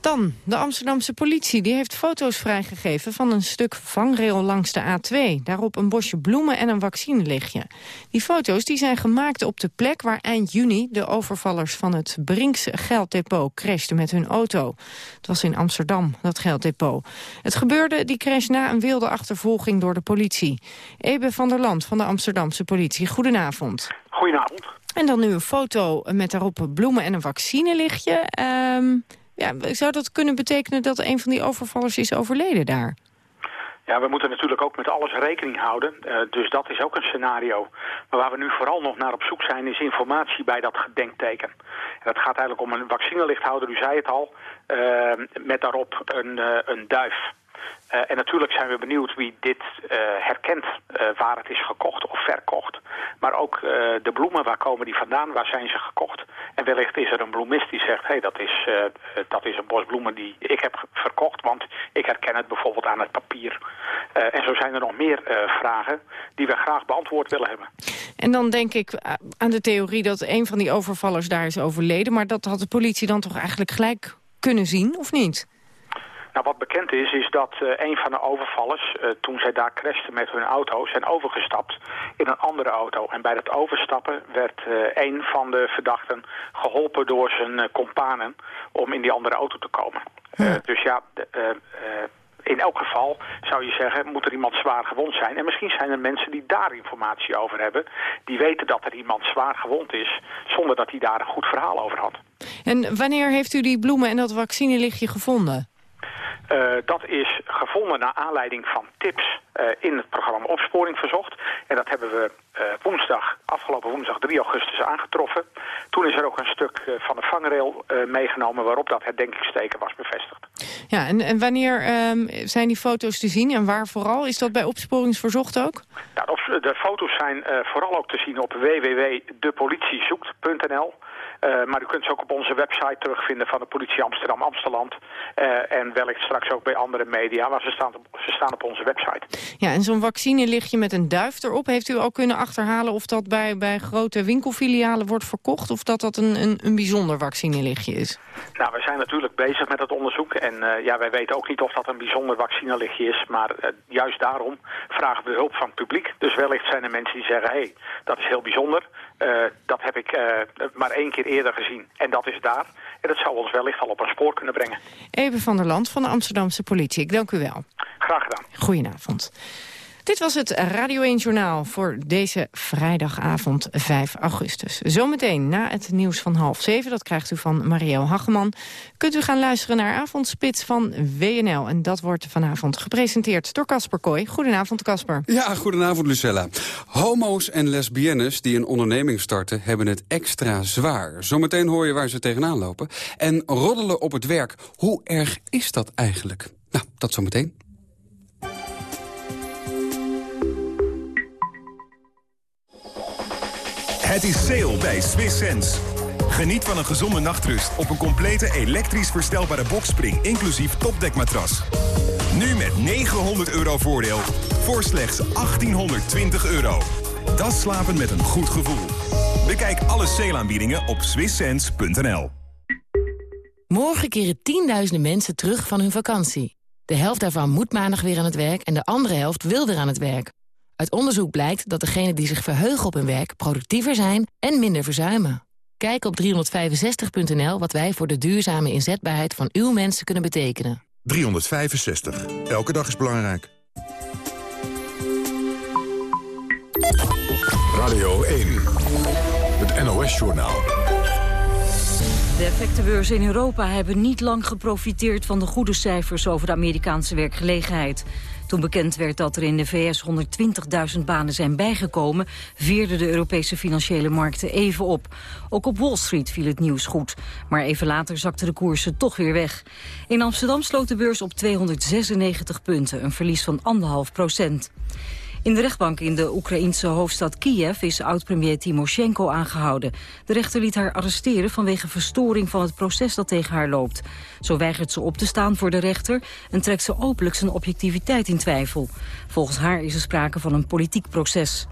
Dan, de Amsterdamse politie die heeft foto's vrijgegeven... van een stuk vangrail langs de A2. Daarop een bosje bloemen en een vaccinelichtje. Die foto's die zijn gemaakt op de plek waar eind juni... de overvallers van het Brinks gelddepot crashten met hun auto. Het was in Amsterdam, dat gelddepot. Het gebeurde, die crash, na een wilde achtervolging door de politie. Ebe van der Land van de Amsterdamse politie, goedenavond.
Goedenavond.
En dan nu een foto met daarop bloemen en een vaccinelichtje... Um, ja, zou dat kunnen betekenen dat een van die overvallers is overleden daar?
Ja, we moeten natuurlijk ook met alles rekening houden. Uh, dus dat is ook een scenario. Maar waar we nu vooral nog naar op zoek zijn... is informatie bij dat gedenkteken. En dat gaat eigenlijk om een vaccinelichthouder, u zei het al... Uh, met daarop een, uh, een duif. Uh, en natuurlijk zijn we benieuwd wie dit uh, herkent, uh, waar het is gekocht of verkocht. Maar ook de bloemen, waar komen die vandaan, waar zijn ze gekocht? En wellicht is er een bloemist die zegt, hé, hey, dat, is, dat is een bos bloemen die ik heb verkocht, want ik herken het bijvoorbeeld aan het papier. en zo zijn er nog meer vragen die we graag beantwoord willen hebben.
En dan denk ik aan de theorie dat een van die overvallers daar is overleden, maar dat had de politie dan toch eigenlijk gelijk kunnen zien, of niet?
Nou, wat bekend is, is dat uh, een van de overvallers, uh, toen zij daar crashten met hun auto, zijn overgestapt in een andere auto. En bij dat overstappen werd uh, een van de verdachten geholpen door zijn companen om in die andere auto te komen. Ja. dus ja, in elk geval zou je zeggen, moet er iemand zwaar gewond zijn. En misschien zijn er mensen die daar informatie over hebben. Die weten dat er iemand zwaar gewond is, zonder dat hij daar een goed verhaal over had.
En wanneer heeft u die bloemen en dat vaccinelichtje gevonden?
Uh, dat is gevonden naar aanleiding van tips uh, in het programma Opsporing Verzocht. En dat hebben we uh, woensdag, afgelopen woensdag 3 augustus aangetroffen. Toen is er ook een stuk van de vangrail meegenomen waarop dat herdenkingsteken was bevestigd.
Ja, en, en wanneer um, zijn die foto's te zien en waar vooral? Is dat bij Opsporingsverzocht ook?
Ja, de foto's zijn vooral ook te zien op www.depolitiezoekt.nl. Uh, maar u kunt ze ook op onze website terugvinden van de politie Amsterdam-Amsteland. Uh, en wellicht straks ook bij andere media, maar ze staan op, ze staan op onze website.
Ja, en zo'n vaccinelichtje met een duif erop, heeft u al kunnen achterhalen of dat bij, bij grote winkelfilialen wordt verkocht of dat dat een, een, een bijzonder vaccinelichtje is?
Nou, we zijn natuurlijk bezig met het onderzoek en uh, ja, wij weten ook niet of dat een bijzonder vaccinelichtje is, maar uh, juist daarom vragen we hulp van het publiek. Dus wellicht zijn er mensen die zeggen, hé, hey, dat is heel bijzonder. Uh, dat heb ik maar één keer eerder gezien en dat is daar. En dat zou ons wellicht al op een spoor kunnen brengen.
Even van der Land van de Amsterdamse politie. Ik dank u wel.
Graag gedaan.
Goedenavond. Dit was het Radio 1 Journaal voor deze vrijdagavond 5 augustus. Zometeen na het nieuws van half zeven, dat krijgt u van Marielle Hageman... kunt u gaan luisteren naar Avondspits van WNL. En dat wordt vanavond gepresenteerd door Casper Kooi. Goedenavond, Casper.
Ja, goedenavond, Lucella. Homo's en lesbiennes die een onderneming starten... hebben het extra zwaar. Zometeen hoor je waar ze tegenaan lopen. En roddelen op het werk, hoe erg is dat eigenlijk? Nou, dat zometeen.
Het is sale bij Swiss Sense. Geniet van een gezonde nachtrust op een complete elektrisch verstelbare bokspring... inclusief topdekmatras. Nu met 900 euro voordeel voor slechts 1820 euro. Dat slapen met een goed gevoel. Bekijk alle sale-aanbiedingen op swisssense.nl.
Morgen keren tienduizenden mensen terug van hun vakantie. De helft daarvan moet maandag weer aan het werk... en de andere helft wil weer aan het werk. Uit onderzoek blijkt dat degenen die zich verheugen op hun werk... productiever zijn en minder verzuimen. Kijk op 365.nl wat wij voor de duurzame inzetbaarheid van uw mensen kunnen betekenen.
365. Elke dag is belangrijk. Radio 1. Het NOS-journaal.
De
De effectenbeurzen in Europa hebben niet lang geprofiteerd van de goede cijfers over de Amerikaanse werkgelegenheid. Toen bekend werd dat er in de VS 120.000 banen zijn bijgekomen... veerden de Europese financiële markten even op. Ook op Wall Street viel het nieuws goed. Maar even later zakten de koersen toch weer weg. In Amsterdam sloot de beurs op 296 punten, een verlies van 1,5 procent. In de rechtbank in de Oekraïense hoofdstad Kiev is oud-premier Timoshenko aangehouden. De rechter liet haar arresteren vanwege verstoring van het proces dat tegen haar loopt. Zo weigert ze op te staan voor de rechter en trekt ze openlijk zijn objectiviteit in twijfel. Volgens haar is er sprake van een politiek proces.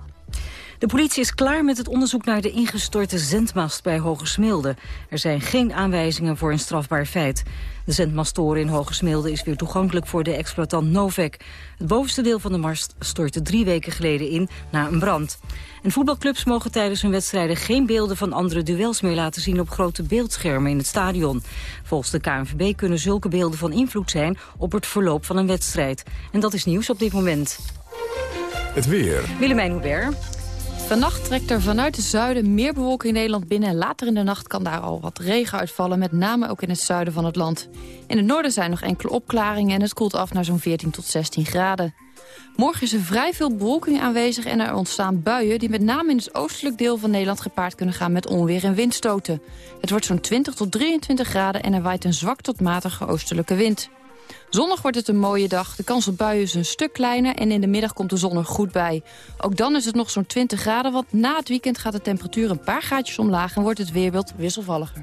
De politie is klaar met het onderzoek naar de ingestorte zendmast bij Hogesmilde. Er zijn geen aanwijzingen voor een strafbaar feit. De zendmasttoren in Hogesmilde is weer toegankelijk voor de exploitant Novek. Het bovenste deel van de mast stortte drie weken geleden in na een brand. En voetbalclubs mogen tijdens hun wedstrijden geen beelden van andere duels meer laten zien op grote beeldschermen in het stadion. Volgens de KNVB kunnen zulke beelden van invloed zijn op het verloop van een wedstrijd. En dat is nieuws op dit moment.
Het weer.
Willemijn Hubert.
Vannacht trekt er vanuit het zuiden meer bewolking in Nederland binnen... en later in de nacht kan daar al wat regen uitvallen... met name ook in het zuiden van het land. In het noorden zijn nog enkele opklaringen... en het koelt af naar zo'n 14 tot 16 graden. Morgen is er vrij veel bewolking aanwezig en er ontstaan buien... die met name in het oostelijk deel van Nederland gepaard kunnen gaan met onweer en windstoten. Het wordt zo'n 20 tot 23 graden en er waait een zwak tot matige oostelijke wind. Zondag wordt het een mooie dag. De kans op buien is een stuk kleiner en in de middag komt de zon er goed bij. Ook dan is het nog zo'n 20 graden, want na het weekend gaat de temperatuur een paar graadjes omlaag... en wordt het weerbeeld wisselvalliger.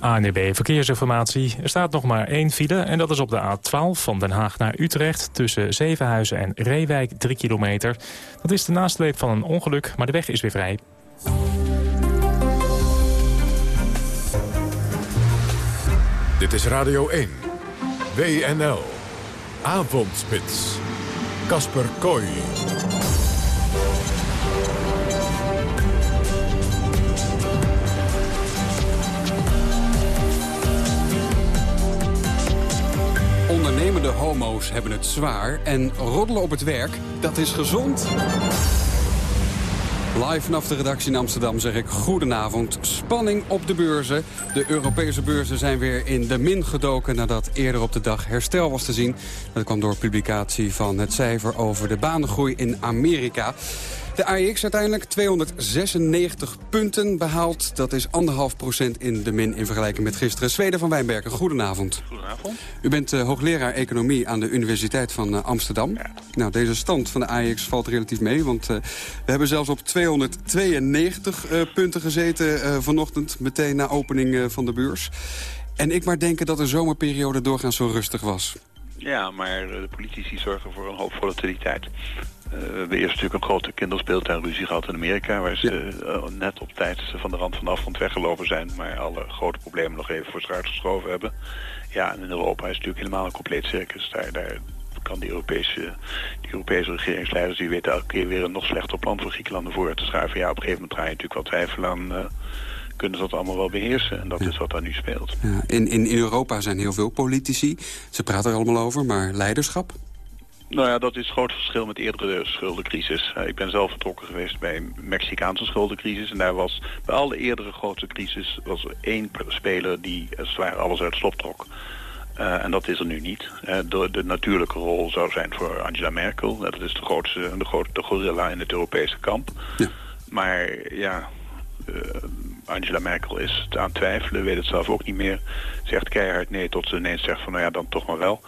ANB e Verkeersinformatie. Er staat nog maar één file en dat is op de A12 van Den Haag naar Utrecht... tussen Zevenhuizen en Reewijk, 3 kilometer. Dat is de nasleep van een ongeluk, maar de weg is weer vrij.
Dit is Radio 1. WNL. Avondspits. Kasper Kooi.
Ondernemende homo's hebben het zwaar en roddelen op het werk, dat is gezond. Live vanaf de redactie in Amsterdam zeg ik goedenavond. Spanning op de beurzen. De Europese beurzen zijn weer in de min gedoken... nadat eerder op de dag herstel was te zien. Dat kwam door publicatie van het cijfer over de banengroei in Amerika. De AEX uiteindelijk 296 punten behaald. Dat is anderhalf procent in de min in vergelijking met gisteren. Zweden van Wijnbergen, goedenavond.
Goedenavond.
U bent uh, hoogleraar economie aan de Universiteit van uh, Amsterdam. Ja. Nou, deze stand van de AEX valt relatief mee. Want uh, we hebben zelfs op 292 punten gezeten vanochtend. Meteen na opening van de beurs. En ik maar denken dat de zomerperiode doorgaans zo rustig was.
Ja, maar de politici zorgen voor een hoop volatiliteit. Uh, we hebben eerst natuurlijk een grote kinderspeeltuinruzie gehad in Amerika... waar ze uh, net op tijd van de rand van de afgrond weggelopen zijn... maar alle grote problemen nog even voor zich uitgeschoven hebben. Ja, en in Europa is het natuurlijk helemaal een compleet circus. Daar, daar kan die Europese, die Europese regeringsleiders... die weten elke keer weer een nog slechter plan voor Griekenland naar voren te schuiven. Ja, op een gegeven moment draai je natuurlijk wel twijfel aan... Uh, kunnen ze dat allemaal wel beheersen. En dat ja. is wat daar nu speelt.
Ja, in, in, in Europa zijn heel veel politici. Ze praten er allemaal over, maar leiderschap?
Nou ja, dat is het groot verschil met eerdere schuldencrisis. Uh, ik ben zelf vertrokken geweest bij een Mexicaanse schuldencrisis. En daar was bij alle eerdere grote crisis was er één speler die het ware alles uit de slop trok. Uh, en dat is er nu niet. Uh, de, de, natuurlijke rol zou zijn voor Angela Merkel. dat is de grootste, de grote gorilla in het Europese kamp. Ja. Maar ja, Angela Merkel is aan het twijfelen, weet het zelf ook niet meer. Zegt keihard nee tot ze ineens zegt van nou ja, dan toch maar wel.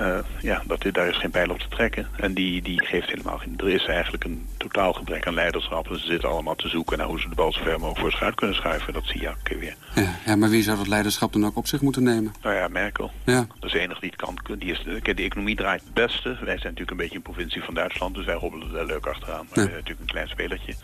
Uh, ja, dat, daar is geen pijl op te trekken. En die, die geeft helemaal geen... Er is eigenlijk een totaal gebrek aan leiderschap. En ze zitten allemaal te zoeken naar hoe ze de bal zo ver mogelijk voor zich uit kunnen schuiven. Dat zie je elke keer weer.
Ja, ja, maar wie zou dat leiderschap dan ook op zich moeten nemen?
Nou ja, Merkel. Ja. Dat is de enige die het kan. Die is, de, de economie draait het beste. Wij zijn natuurlijk een beetje een provincie van Duitsland. Dus wij hobbelen er leuk achteraan. Maar ja. natuurlijk een klein spelertje.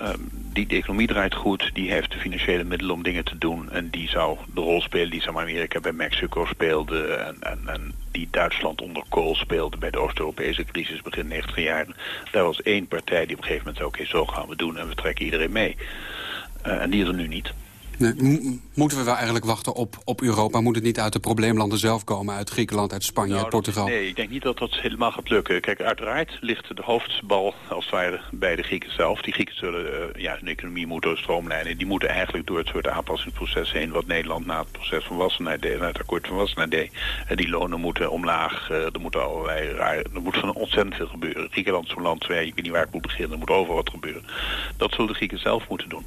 Um, die, de economie draait goed, die heeft de financiële middelen om dingen te doen. En die zou de rol spelen die Amerika bij Mexico speelde. En, en, en die Duitsland onder Kool speelde bij de Oost-Europese crisis begin 90 jaar. Daar was één partij die op een gegeven moment zei, oké, zo gaan we doen en we trekken iedereen mee. Uh, en die is er nu niet.
Nee, moeten we wel eigenlijk wachten op, op Europa? Moet het niet uit de probleemlanden zelf komen? Uit Griekenland, uit Spanje,
Nou,
uit Portugal?
nee, ik denk niet dat dat helemaal gaat lukken. Kijk, uiteraard ligt de hoofdbal als het ware bij de Grieken zelf. Die Grieken zullen eh, ja, hun economie moeten stroomlijnen. Die moeten eigenlijk door het soort aanpassingsproces heen... wat Nederland na het proces van Wassenaar deed, na het akkoord van Wassenaar deed. En die lonen moeten omlaag. eh, er, moeten allerlei raar, er moet van ontzettend veel gebeuren. Griekenland is zo'n land waar je, ik weet niet waar ik moet beginnen. Er moet overal wat gebeuren. Dat zullen de Grieken zelf moeten doen.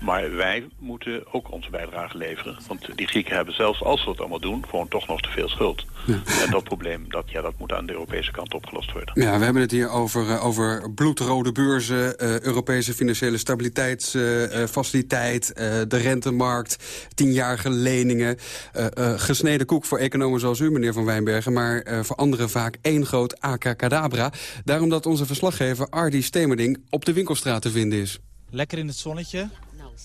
Maar wij moeten ook onze bijdrage leveren. Want die Grieken hebben zelfs als ze dat allemaal doen... gewoon toch nog te veel schuld. En dat probleem, dat, ja, dat moet aan de Europese kant opgelost worden.
Ja, we hebben het hier over, eh, over bloedrode beurzen, eh, Europese financiële stabiliteitsfaciliteit, eh, de rentemarkt, tienjarige leningen, eh, eh, gesneden koek voor economen zoals u, meneer Van Wijnbergen, maar eh, voor anderen vaak één groot abracadabra. Daarom dat onze verslaggever Ardi Stemerding op de winkelstraat te vinden is.
Lekker in het zonnetje.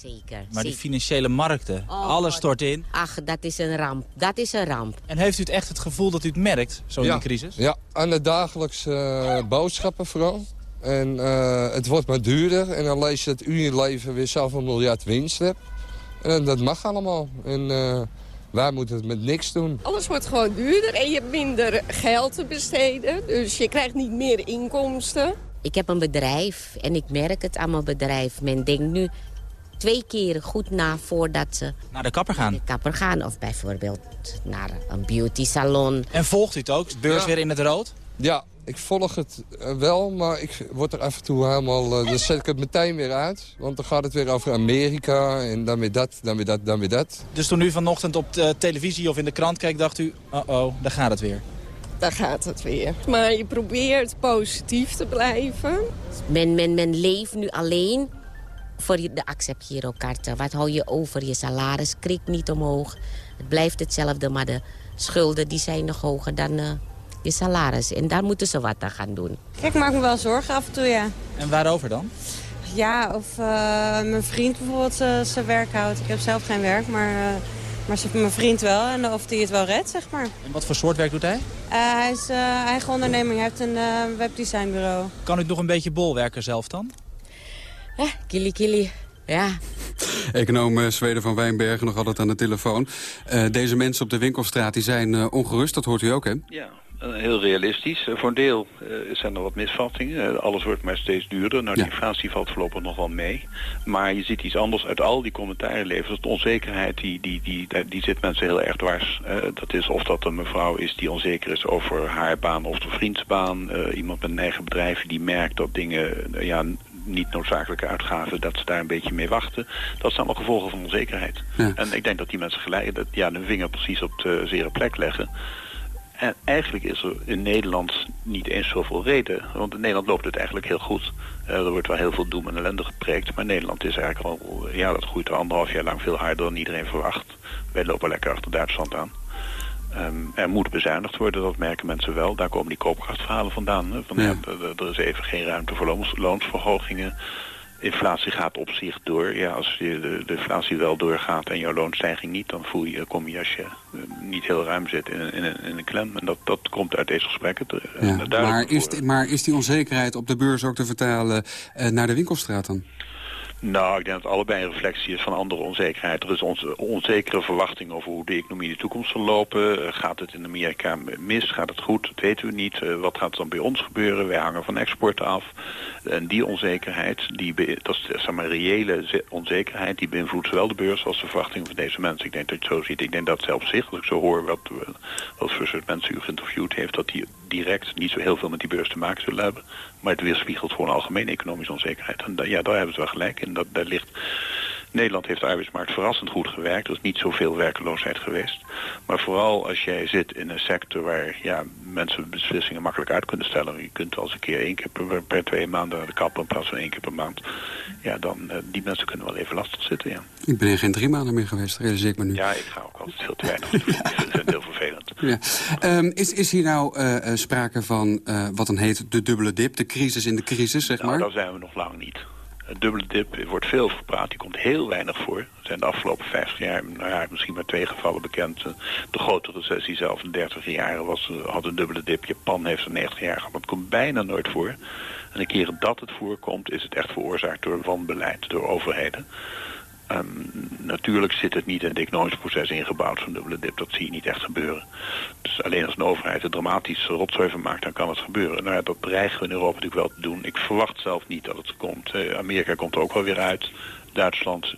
Zeker.
Maar die financiële markten,
Oh,
alles stort in.
Ach, dat is een ramp. Dat is een ramp.
En heeft u het echt het gevoel dat u het merkt, zo in
ja,
de crisis?
Ja, aan de dagelijkse eh, boodschappen vooral. En eh, het wordt maar duurder. En dan lees je dat u in je leven weer zoveel miljard winst hebt. En dat mag allemaal. En eh, wij moeten het met niks doen.
Alles wordt gewoon duurder en je hebt minder geld te besteden. Dus je krijgt niet meer inkomsten.
Ik heb een bedrijf en ik merk het aan mijn bedrijf. Men denkt nu twee keer goed na voordat ze
Naar de kapper gaan.
naar de kapper gaan. Of bijvoorbeeld naar een beauty salon.
En volgt u het ook? Beurs
Ja.
weer in het rood?
Ja, ik volg het eh, wel, maar ik word er af en toe helemaal... eh, dan zet ik het meteen weer uit. Want dan gaat het weer over Amerika en dan weer dat, dan weer dat, dan weer dat.
Dus toen u vanochtend op de televisie of in de krant keek, dacht u... oh-oh, daar gaat het weer.
Daar gaat het weer. Maar je probeert positief te blijven.
Men, men, men leeft nu alleen voor de accept-girokaarten. Wat hou je over? Je salaris krikt niet omhoog. Het blijft hetzelfde, maar de schulden die zijn nog hoger dan eh, je salaris. En daar moeten ze wat aan gaan doen.
Kijk, ik maak me wel zorgen af en toe, ja.
En waarover dan?
Ja, of eh, mijn vriend bijvoorbeeld eh, zijn werk houdt. Ik heb zelf geen werk, maar, eh, maar ze- mijn vriend wel. En of die het wel redt, zeg maar.
En wat voor soort werk doet hij?
Eh, hij is eh, eigen onderneming. Hij heeft een eh, webdesignbureau.
Kan u nog een beetje bolwerken zelf dan?
Ja, kili kili. Ja.
Econoom eh, Zweden van Wijnbergen nog altijd aan de telefoon. Eh, deze mensen op de winkelstraat die zijn eh, ongerust, dat hoort u ook, hè?
Ja, heel realistisch. Voor een deel eh, zijn er wat misvattingen. Alles wordt maar steeds duurder. Nou, de inflatie valt voorlopig nog wel mee. Maar je ziet iets anders uit al die commentaren leven. Dat de onzekerheid, die, die, die, die, zit mensen heel erg dwars. Eh, dat is of dat een mevrouw is die onzeker is over haar baan of de vriendsbaan. Eh, iemand met een eigen bedrijf die merkt dat dingen... ja, niet noodzakelijke uitgaven, dat ze daar een beetje mee wachten. Dat zijn allemaal gevolgen van onzekerheid. En ik denk dat die mensen gelijk dat, ja, hun vinger precies op de zere plek leggen. En eigenlijk is er in Nederland niet eens zoveel reden. Want in Nederland loopt het eigenlijk heel goed. Eh, er wordt wel heel veel doem en ellende gepreekt. Maar Nederland is eigenlijk al, ja, dat groeit er anderhalf jaar lang veel harder dan iedereen verwacht. Wij lopen lekker achter Duitsland aan. Ehm, er moet bezuinigd worden, dat merken mensen wel. Daar komen die koopkrachtverhalen vandaan. Hè. Van, ja. er- er is even geen ruimte voor loons, loonsverhogingen. Inflatie gaat op zich door. Ja, als je de, de inflatie wel doorgaat en jouw loonstijging niet... dan voel je, kom je als je eh, niet heel ruim zit in, een- in, een- in een klem. En dat, dat komt uit deze gesprekken te, eh,
Ja. Maar, is, die- maar is die onzekerheid op de beurs ook te vertalen eh, naar de winkelstraat dan?
Nou, ik denk dat allebei een reflectie is van andere onzekerheid. Er is onze onzekere verwachting over hoe de economie in de toekomst zal lopen. Eh, Gaat het in Amerika mis? Gaat het goed? Dat weten we niet. Eh, Wat gaat er dan bij ons gebeuren? Wij hangen van export af. En die onzekerheid, die dat is zeg maar reële ze- onzekerheid, die beïnvloedt zowel de beurs als de verwachtingen van deze mensen. Ik denk dat je het zo ziet. Ik denk dat zelfs zich, als ik zo hoor wat, eh, wat voor soort mensen u geïnterviewd heeft, dat die direct niet zo heel veel met die beurs te maken zullen hebben. Maar het weerspiegelt gewoon algemeen economische onzekerheid. En ja, daar hebben ze wel gelijk in. Dat, daar ligt... Nederland heeft de arbeidsmarkt verrassend goed gewerkt. Er is niet zoveel werkeloosheid geweest. Maar vooral als jij zit in een sector waar ja, mensen beslissingen makkelijk uit kunnen stellen. Je kunt als een keer één keer per, per twee maanden naar de kapper in plaats van één keer per maand. Ja, dan eh, die mensen kunnen wel even lastig zitten, ja.
Ik ben hier geen drie maanden meer geweest, realiseer ik me nu.
Ja, ik ga ook altijd veel te weinig. vind het heel vervelend.
Ja. Ehm, is, is hier nou eh, eh, sprake van wat dan heet de dubbele dip, de crisis in de crisis, zeg
Nou,
maar?
daar zijn we nog lang niet. Een dubbele dip er wordt veel gepraat, die komt heel weinig voor. Er zijn de afgelopen 50 jaar nou ja, misschien maar twee gevallen bekend. Eh, De grote recessie zelf in 30 jaren was, eh, had een dubbele dip. Japan heeft er 90 jaar gehad, het komt bijna nooit voor. En de keren dat het voorkomt, is het echt veroorzaakt door wanbeleid, door overheden. Ehm, natuurlijk zit het niet in het economisch proces ingebouwd, zo'n dubbele dip. Dat zie je niet echt gebeuren. Dus alleen als een overheid er dramatisch rotzooi van maakt, dan kan het gebeuren. Nou ja, dat dreigen we in Europa natuurlijk wel te doen. Ik verwacht zelf niet dat het komt. Eh, Amerika komt er ook wel weer uit. Duitsland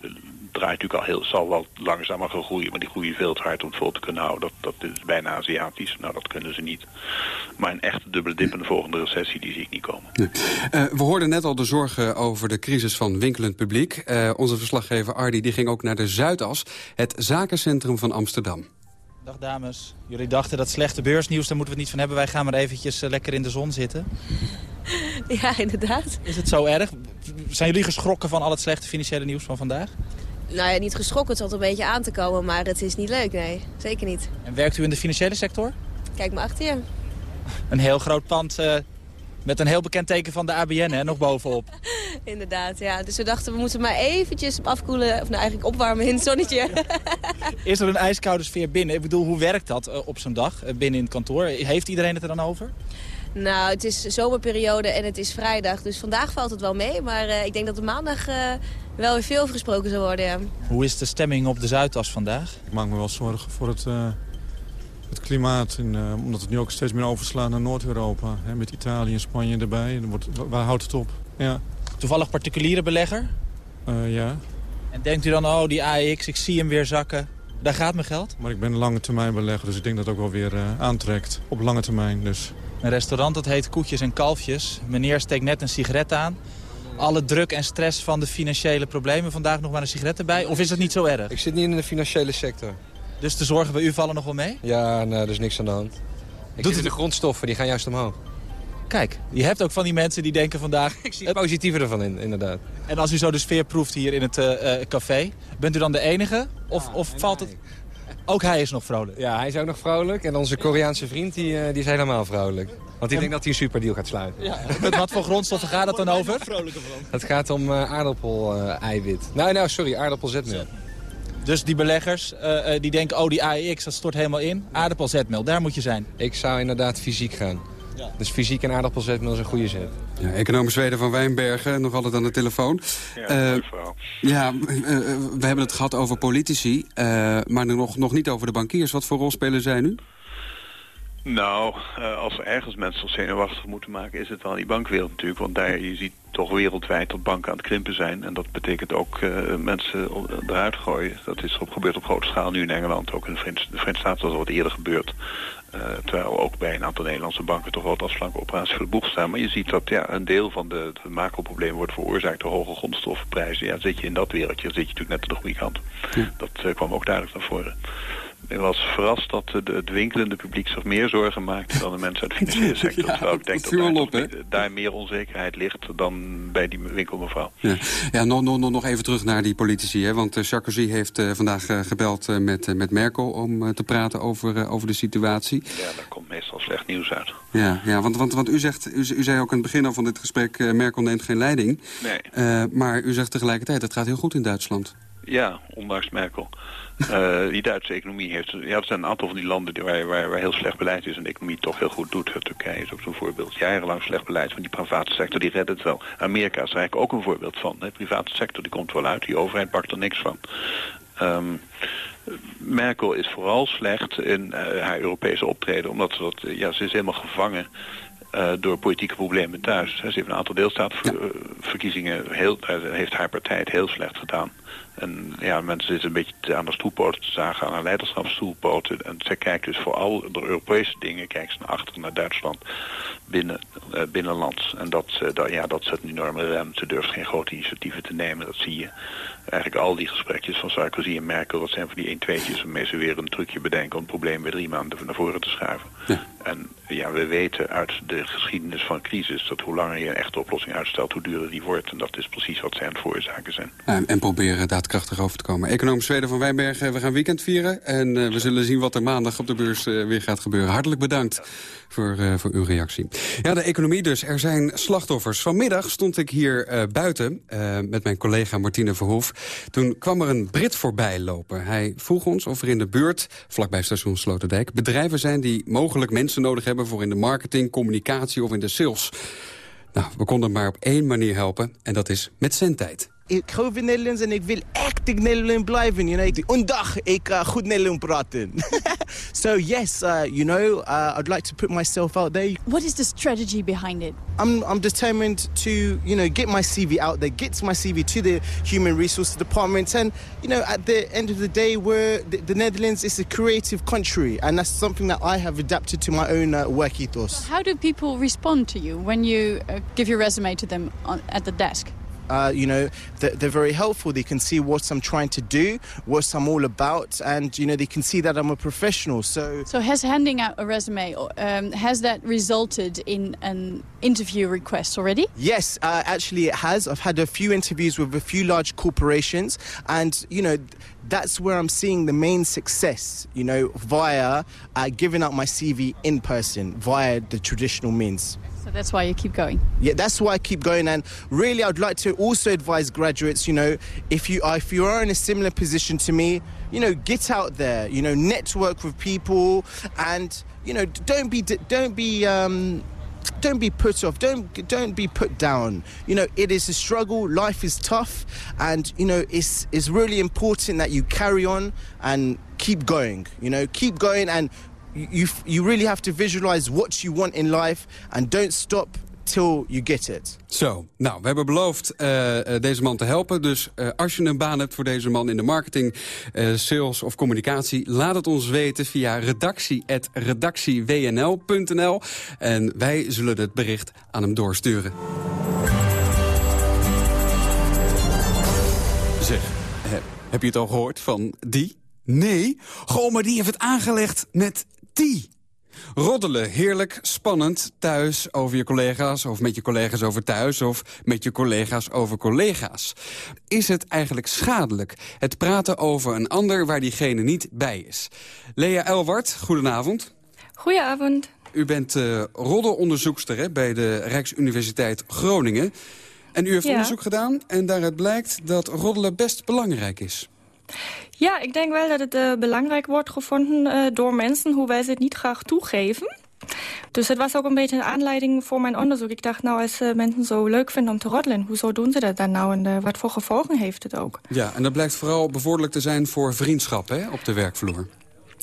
draait natuurlijk al heel, zal wel langzamer gaan groeien, maar die groeien veel te hard om het vol te kunnen houden. Dat, dat is bijna Aziatisch. Nou, dat kunnen ze niet. Maar een echte dubbele dip in de volgende recessie, die zie ik niet komen.
Uh, we hoorden net al de zorgen over de crisis van winkelend publiek. Uh, onze verslaggever Ardi die ging ook naar de Zuidas, het zakencentrum van Amsterdam.
Dag dames. Jullie dachten dat slechte beursnieuws, daar moeten we het niet van hebben. Wij gaan maar eventjes uh, lekker in de zon zitten.
Ja, inderdaad.
Is het zo erg? Zijn jullie geschrokken van al het slechte financiële nieuws van vandaag?
Nou ja, niet geschrokken, het zat een beetje aan te komen, maar het is niet leuk, nee. Zeker niet.
En werkt u in de financiële sector?
Kijk maar achter je.
Een heel groot pand uh, met een heel bekend teken van de ABN, hè, nog bovenop.
Inderdaad, ja. Dus we dachten, we moeten maar eventjes afkoelen, of nou eigenlijk opwarmen in het zonnetje.
is er een ijskoude sfeer binnen? Ik bedoel, hoe werkt dat uh, op zo'n dag uh, binnen in het kantoor? Heeft iedereen het er dan over?
Nou, het is zomerperiode en het is vrijdag, dus vandaag valt het wel mee. Maar uh, ik denk dat de maandag uh, wel weer veel over gesproken zal worden, ja.
Hoe is de stemming op de Zuidas vandaag?
Ik maak me wel zorgen voor het, uh, het klimaat. En, omdat het nu ook steeds meer overslaat naar Noord-Europa. Met Italië en Spanje erbij. Wordt, waar houdt het op? Ja.
Toevallig particuliere belegger?
ja.
En denkt u dan, oh die AEX, ik zie hem weer zakken. Daar gaat mijn geld?
Maar ik ben een lange termijn belegger, dus ik denk dat het ook wel weer aantrekt. Op lange termijn dus.
Een restaurant dat heet Koetjes en Kalfjes. Meneer steekt net een sigaret aan. Alle druk en stress van de financiële problemen. Vandaag nog maar een sigaret erbij. Of is het niet zo erg?
Ik zit niet in de financiële sector.
Dus de zorgen bij u vallen nog wel mee?
Ja, nee, er is niks aan de hand. Ik Doet in de grondstoffen, die gaan juist omhoog.
Kijk, je hebt ook van die mensen die denken vandaag...
Ik zie het positieve ervan in, inderdaad.
En als u zo de sfeer proeft hier in het uh, café... bent u dan de enige? Of, ja, of valt het... Ook hij is nog vrolijk?
Ja, hij is ook nog vrolijk. En onze Koreaanse vriend die, uh, die is helemaal vrolijk. Want die denkt dat hij een superdeal gaat sluiten.
Ja, met wat voor grondstoffen gaat het dan over?
Het gaat om uh, aardappel-eiwit. Uh, nou, nou, sorry, aardappelzetmeel.
Dus die beleggers uh, die denken, oh die AEX, dat stort helemaal in. Aardappelzetmeel, daar moet je zijn.
Ik zou inderdaad fysiek gaan. Ja. Dus fysiek en aardappelzetmeel is een goede zet.
Ja, econoom Zweden van Wijnbergen, nog altijd aan de telefoon.
Ja, uh,
ja uh, we hebben het gehad over politici, uh, maar nog, nog niet over de bankiers. Wat voor rol spelen zij nu?
Nou, als er ergens mensen zenuwachtig moeten maken... is het wel die bankwereld natuurlijk. Want daar, je ziet toch wereldwijd dat banken aan het krimpen zijn. En dat betekent ook uh, mensen eruit gooien. Dat is op, gebeurd op grote schaal nu in Engeland. Ook in de Verenigde, de Verenigde Staten was al wat eerder gebeurd. Uh, terwijl ook bij een aantal Nederlandse banken toch wat als flanke operaties voor de boeg staan. Maar je ziet dat ja, een deel van de, de macroproblemen wordt veroorzaakt door hoge grondstoffenprijzen. Ja, zit je in dat wereldje, zit je natuurlijk net aan de goede kant. Ja. Dat kwam ook duidelijk naar voren. Ik was verrast dat de, het winkelende publiek zich meer zorgen maakte dan de mensen uit de financiële sector. ja, Terwijl ik denk dat, dat
op,
daar, meer onzekerheid ligt dan bij die winkelmevrouw.
Ja, ja nog, nog, nog even terug naar die politici. Hè? Want uh, Sarkozy heeft uh, vandaag uh, gebeld met, met Merkel om te praten over, over de situatie.
Ja, daar komt meestal slecht nieuws uit.
Ja, ja want, want, want u, zegt, u, u zei ook aan het begin al van dit gesprek... Merkel neemt geen leiding.
Nee.
maar u zegt tegelijkertijd, het gaat heel goed in Duitsland.
Ja, ondanks Merkel. Uh, die Duitse economie heeft... Ja, er zijn een aantal van die landen waar, waar, waar heel slecht beleid is... en de economie toch heel goed doet. Turkije is ook zo'n voorbeeld. Jarenlang slecht beleid van die private sector, die redt het wel. Amerika is eigenlijk ook een voorbeeld van. De private sector die komt wel uit, die overheid pakt er niks van. Um, Merkel is vooral slecht in uh, haar Europese optreden... omdat ze, dat, ja, ze is helemaal gevangen uh, door politieke problemen thuis. Ze heeft een aantal deelstaatverkiezingen, heel, heeft haar partij het heel slecht gedaan. En ja, mensen zitten een beetje aan de stoelpoten te zagen, aan de leiderschapsstoelpoten. En zij kijkt dus vooral de Europese dingen, kijkt ze naar achter, naar Duitsland, binnen, uh, binnenlands. En dat, uh, dat, ja, dat zet een enorme rem. Ze durft geen grote initiatieven te nemen, dat zie je. Eigenlijk al die gesprekjes van Sarkozy en Merkel, dat zijn van die 1-2'tjes waarmee ze weer een trucje bedenken om het probleem weer drie maanden naar voren te schuiven. Ja. En ja, we weten uit de geschiedenis van crisis dat hoe langer je een echte oplossing uitstelt, hoe duurder die wordt. En dat is precies wat zij aan het veroorzaken zijn.
En, en proberen daadkrachtig over te komen. Econoom Zweden van Wijnbergen, we gaan weekend vieren. En uh, we zullen zien wat er maandag op de beurs uh, weer gaat gebeuren. Hartelijk bedankt voor, uh, voor uw reactie. Ja, de economie dus. Er zijn slachtoffers. Vanmiddag stond ik hier buiten met mijn collega Martine Verhoef. Toen kwam er een Brit voorbij lopen. Hij vroeg ons of er in de buurt, vlakbij station Sloterdijk... bedrijven zijn die mogelijk mensen nodig hebben... voor in de marketing, communicatie of in de sales. Nou, we konden maar op één manier helpen en dat is met zendtijd.
Ik hou van Nederlands en ik wil echt in Nederland blijven. You know? Een dag ik uh, goed Nederlands praten. so yes, uh, you know, uh, I'd like to put myself out there.
What is the strategy behind it?
I'm, I'm determined to, you know, get my CV out there, get my CV to the Human Resources Department. And, you know, at the end of the day, we're, the, the Netherlands is a creative country. And that's something that I have adapted to my own uh, work ethos.
How do people respond to you when you uh, give your resume to them on, at the desk?
Uh, you know, they're, they're, very helpful. They can see what I'm trying to do, what I'm all about, and you know, they can see that I'm a professional. So,
so has handing out a resume um, has that resulted in an interview request already?
Yes, uh, actually, it has. I've had a few interviews with a few large corporations, and you know. That's where I'm seeing the main success, you know, via uh, giving out my CV in person, via the traditional means.
So that's why you keep going.
Yeah, that's why I keep going. And really, I'd like to also advise graduates. You know, if you are, if you are in a similar position to me, you know, get out there. You know, network with people, and you know, don't be don't be. Um, don't be put off don't don't be put down you know it is a struggle life is tough and you know it's it's really important that you carry on and keep going you know keep going and you, you really have to visualize what you want in life and don't stop till you get it.
Zo, nou, we hebben beloofd uh, deze man te helpen. Dus uh, als je een baan hebt voor deze man in de marketing, sales of communicatie... laat het ons weten via redactie.redactiewnl.nl. En wij zullen het bericht aan hem doorsturen. Zeg, heb je het al gehoord van die? Nee? Goh, maar die heeft het aangelegd met die. Roddelen, heerlijk, spannend, thuis over je collega's... of met je collega's over thuis of met je collega's over collega's. Is het eigenlijk schadelijk, het praten over een ander waar diegene niet bij is? Lea Elwart, goedenavond.
Goedenavond.
U bent uh, roddelonderzoekster hè, bij de Rijksuniversiteit Groningen. En u heeft
ja.
onderzoek gedaan en daaruit blijkt dat roddelen best belangrijk is.
Ja, ik denk wel dat het uh, belangrijk wordt gevonden uh, door mensen, hoewel ze het niet graag toegeven. Dus het was ook een beetje een aanleiding voor mijn onderzoek. Ik dacht, nou, als uh, mensen zo leuk vinden om te roddelen... hoezo doen ze dat dan nou en wat voor gevolgen heeft het ook?
Ja, en dat blijkt vooral bevorderlijk te zijn voor vriendschap hè, op de werkvloer.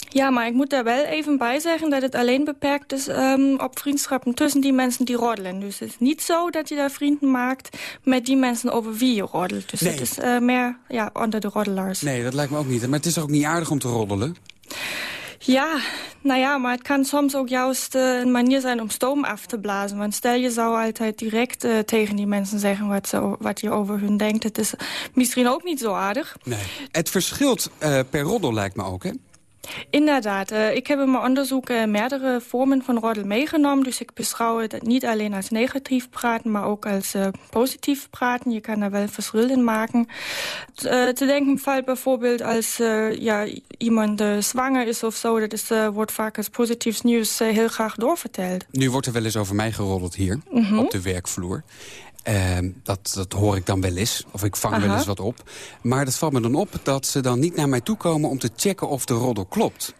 Ja, maar ik moet daar wel even bij zeggen dat het alleen beperkt is um, op vriendschappen tussen die mensen die roddelen. Dus het is niet zo dat je daar vrienden maakt met die mensen over wie je roddelt. Dus
nee.
het is uh, meer ja, onder de roddelaars.
Nee, dat lijkt me ook niet. Maar het is ook niet aardig om te roddelen?
Ja, nou ja, maar het kan soms ook juist uh, een manier zijn om stoom af te blazen. Want stel je zou altijd direct uh, tegen die mensen zeggen wat, ze, wat je over hun denkt. Het is misschien ook niet zo aardig.
Nee. Het verschilt per roddel lijkt me ook, hè?
Inderdaad. Uh, ik heb in mijn onderzoek uh, meerdere vormen van roddel meegenomen. Dus ik beschouw het niet alleen als negatief praten, maar ook als uh, positief praten. Je kan daar wel verschil in maken. te denken valt bijvoorbeeld als ja, iemand zwanger is of zo. Dat is, wordt vaak als positiefs nieuws heel graag doorverteld.
Nu wordt er wel eens over mij geroddeld hier,
mm -hmm.
op de werkvloer. Uh, dat, dat hoor ik dan wel eens, of ik vang
Aha.
wel eens wat op. Maar dat valt me dan op dat ze dan niet naar mij toe komen... om te checken of de roddel klopt.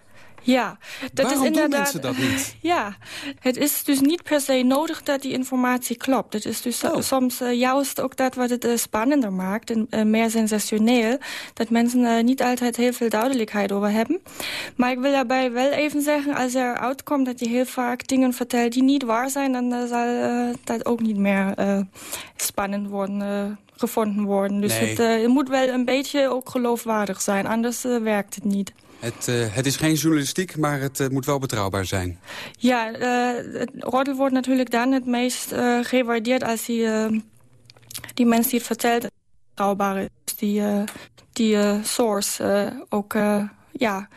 Ja, dat
Waarom
is inderdaad.
doen mensen dat niet?
Ja, het is dus niet per se nodig dat die informatie klopt. Het is dus
oh.
soms uh, juist ook dat wat het uh, spannender maakt en uh, meer sensationeel. Dat mensen niet altijd heel veel duidelijkheid over hebben. Maar ik wil daarbij wel even zeggen, als er uitkomt dat je heel vaak dingen vertelt die niet waar zijn, dan zal dat ook niet meer spannend worden gevonden worden. Dus
nee.
het, het, moet wel een beetje ook geloofwaardig zijn, anders werkt het niet.
Het, uh, het, is geen journalistiek, maar het uh, moet wel betrouwbaar zijn.
Ja, uh, het wordt natuurlijk dan het meest gewaardeerd als die, die mensen die het vertelt betrouwbaar is. Die, die source ook ja,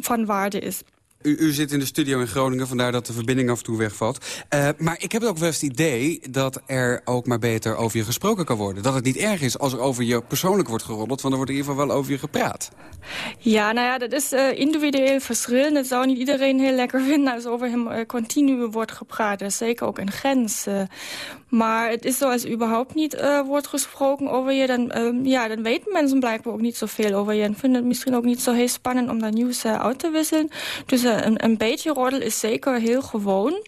van waarde is.
U, zit in de studio in Groningen, vandaar dat de verbinding af en toe wegvalt. Uh, maar ik heb ook wel eens het idee dat er ook maar beter over je gesproken kan worden. Dat het niet erg is als er over je persoonlijk wordt geroddeld... want er wordt in ieder geval wel over je gepraat.
Ja, nou ja, dat is uh, individueel verschillend. Dat zou niet iedereen heel lekker vinden als over hem uh, continu wordt gepraat. Dat is zeker ook een grens. maar het is zo als überhaupt niet wordt gesproken over je... Dan, ja, dan weten mensen blijkbaar ook niet zoveel over je... en vinden het misschien ook niet zo heel spannend om dat nieuws uit te wisselen. Dus een, een beetje roddel is zeker heel gewoon.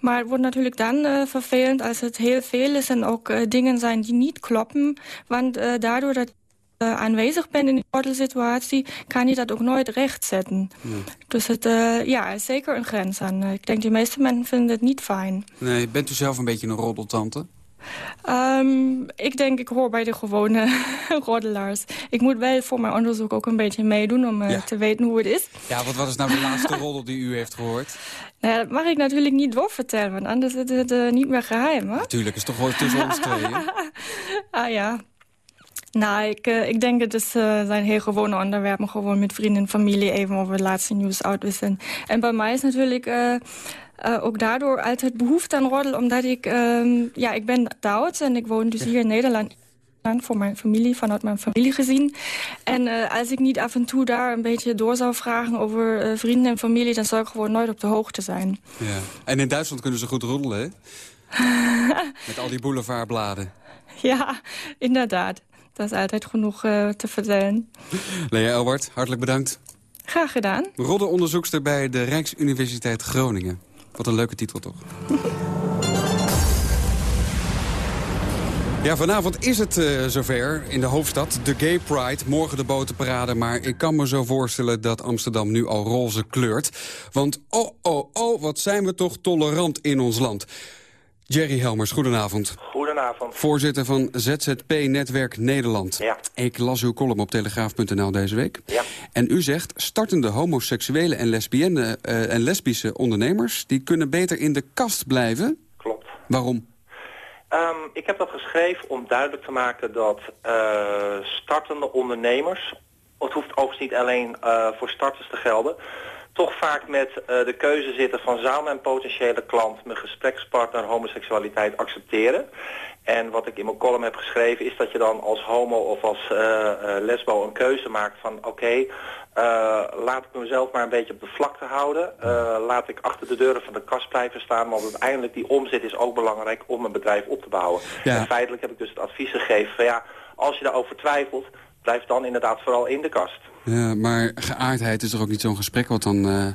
Maar het wordt natuurlijk dan uh, vervelend als het heel veel is... en ook uh, dingen zijn die niet kloppen. Want uh, daardoor dat uh, aanwezig bent in die roddelsituatie... kan je dat ook nooit rechtzetten. Nee. Dus het ja, is zeker een grens aan. ik denk de meeste mensen vinden het niet fijn.
Nee, bent u zelf een beetje een roddeltante?
Um, ik denk, ik hoor bij de gewone roddelaars. Ik moet wel voor mijn onderzoek ook een beetje meedoen om uh, ja. te weten hoe het is.
Ja, wat was nou de laatste roddel die u heeft gehoord?
Nou, dat mag ik natuurlijk niet doorvertellen, want anders is het uh, niet meer geheim. Hè?
Natuurlijk, is toch wel tussen ons tweeën?
ah ja. Nou, ik, uh, ik denk het is, zijn heel gewone onderwerpen. Gewoon met vrienden en familie even over het laatste nieuws uitwisselen. En bij mij is natuurlijk... Uh, uh, ook daardoor altijd behoefte aan roddel, omdat ik, uh, ja, ik ben Duits en ik woon dus hier in Nederland voor mijn familie, vanuit mijn familie gezien. En uh, als ik niet af en toe daar een beetje door zou vragen over uh, vrienden en familie... dan zou ik gewoon nooit op de hoogte zijn.
Ja. En in Duitsland kunnen ze goed roddelen, hè? Met al die boulevardbladen.
Ja, inderdaad. Dat is altijd genoeg uh, te vertellen.
Lea Elbert, hartelijk bedankt.
Graag gedaan.
Roddelonderzoekster bij de Rijksuniversiteit Groningen. Wat een leuke titel toch? Ja, vanavond is het uh, zover in de hoofdstad. De Gay Pride, morgen de botenparade. Maar ik kan me zo voorstellen dat Amsterdam nu al roze kleurt. Want oh, oh, oh, wat zijn we toch tolerant in ons land. Jerry Helmers, goedenavond.
Goedenavond.
Voorzitter van ZZP Netwerk Nederland.
Ja.
Ik las uw column op telegraaf.nl deze week.
Ja.
En u zegt, startende homoseksuele en, lesbienne, uh, en lesbische ondernemers... die kunnen beter in de kast blijven.
Klopt.
Waarom?
Um, ik heb dat geschreven om duidelijk te maken dat uh, startende ondernemers... het hoeft overigens niet alleen uh, voor starters te gelden toch vaak met uh, de keuze zitten van zou mijn potentiële klant mijn gesprekspartner homoseksualiteit accepteren. En wat ik in mijn column heb geschreven is dat je dan als homo of als uh, uh, lesbo een keuze maakt van oké, okay, laat ik mezelf maar een beetje op de vlakte houden. laat ik achter de deuren van de kast blijven staan, want uiteindelijk die omzet is ook belangrijk om een bedrijf op te bouwen. Ja. En feitelijk heb ik dus het advies gegeven van ja, als je daarover twijfelt, blijf dan inderdaad vooral in de kast.
Ja, maar geaardheid is er ook niet zo'n gesprek wat dan... Uh,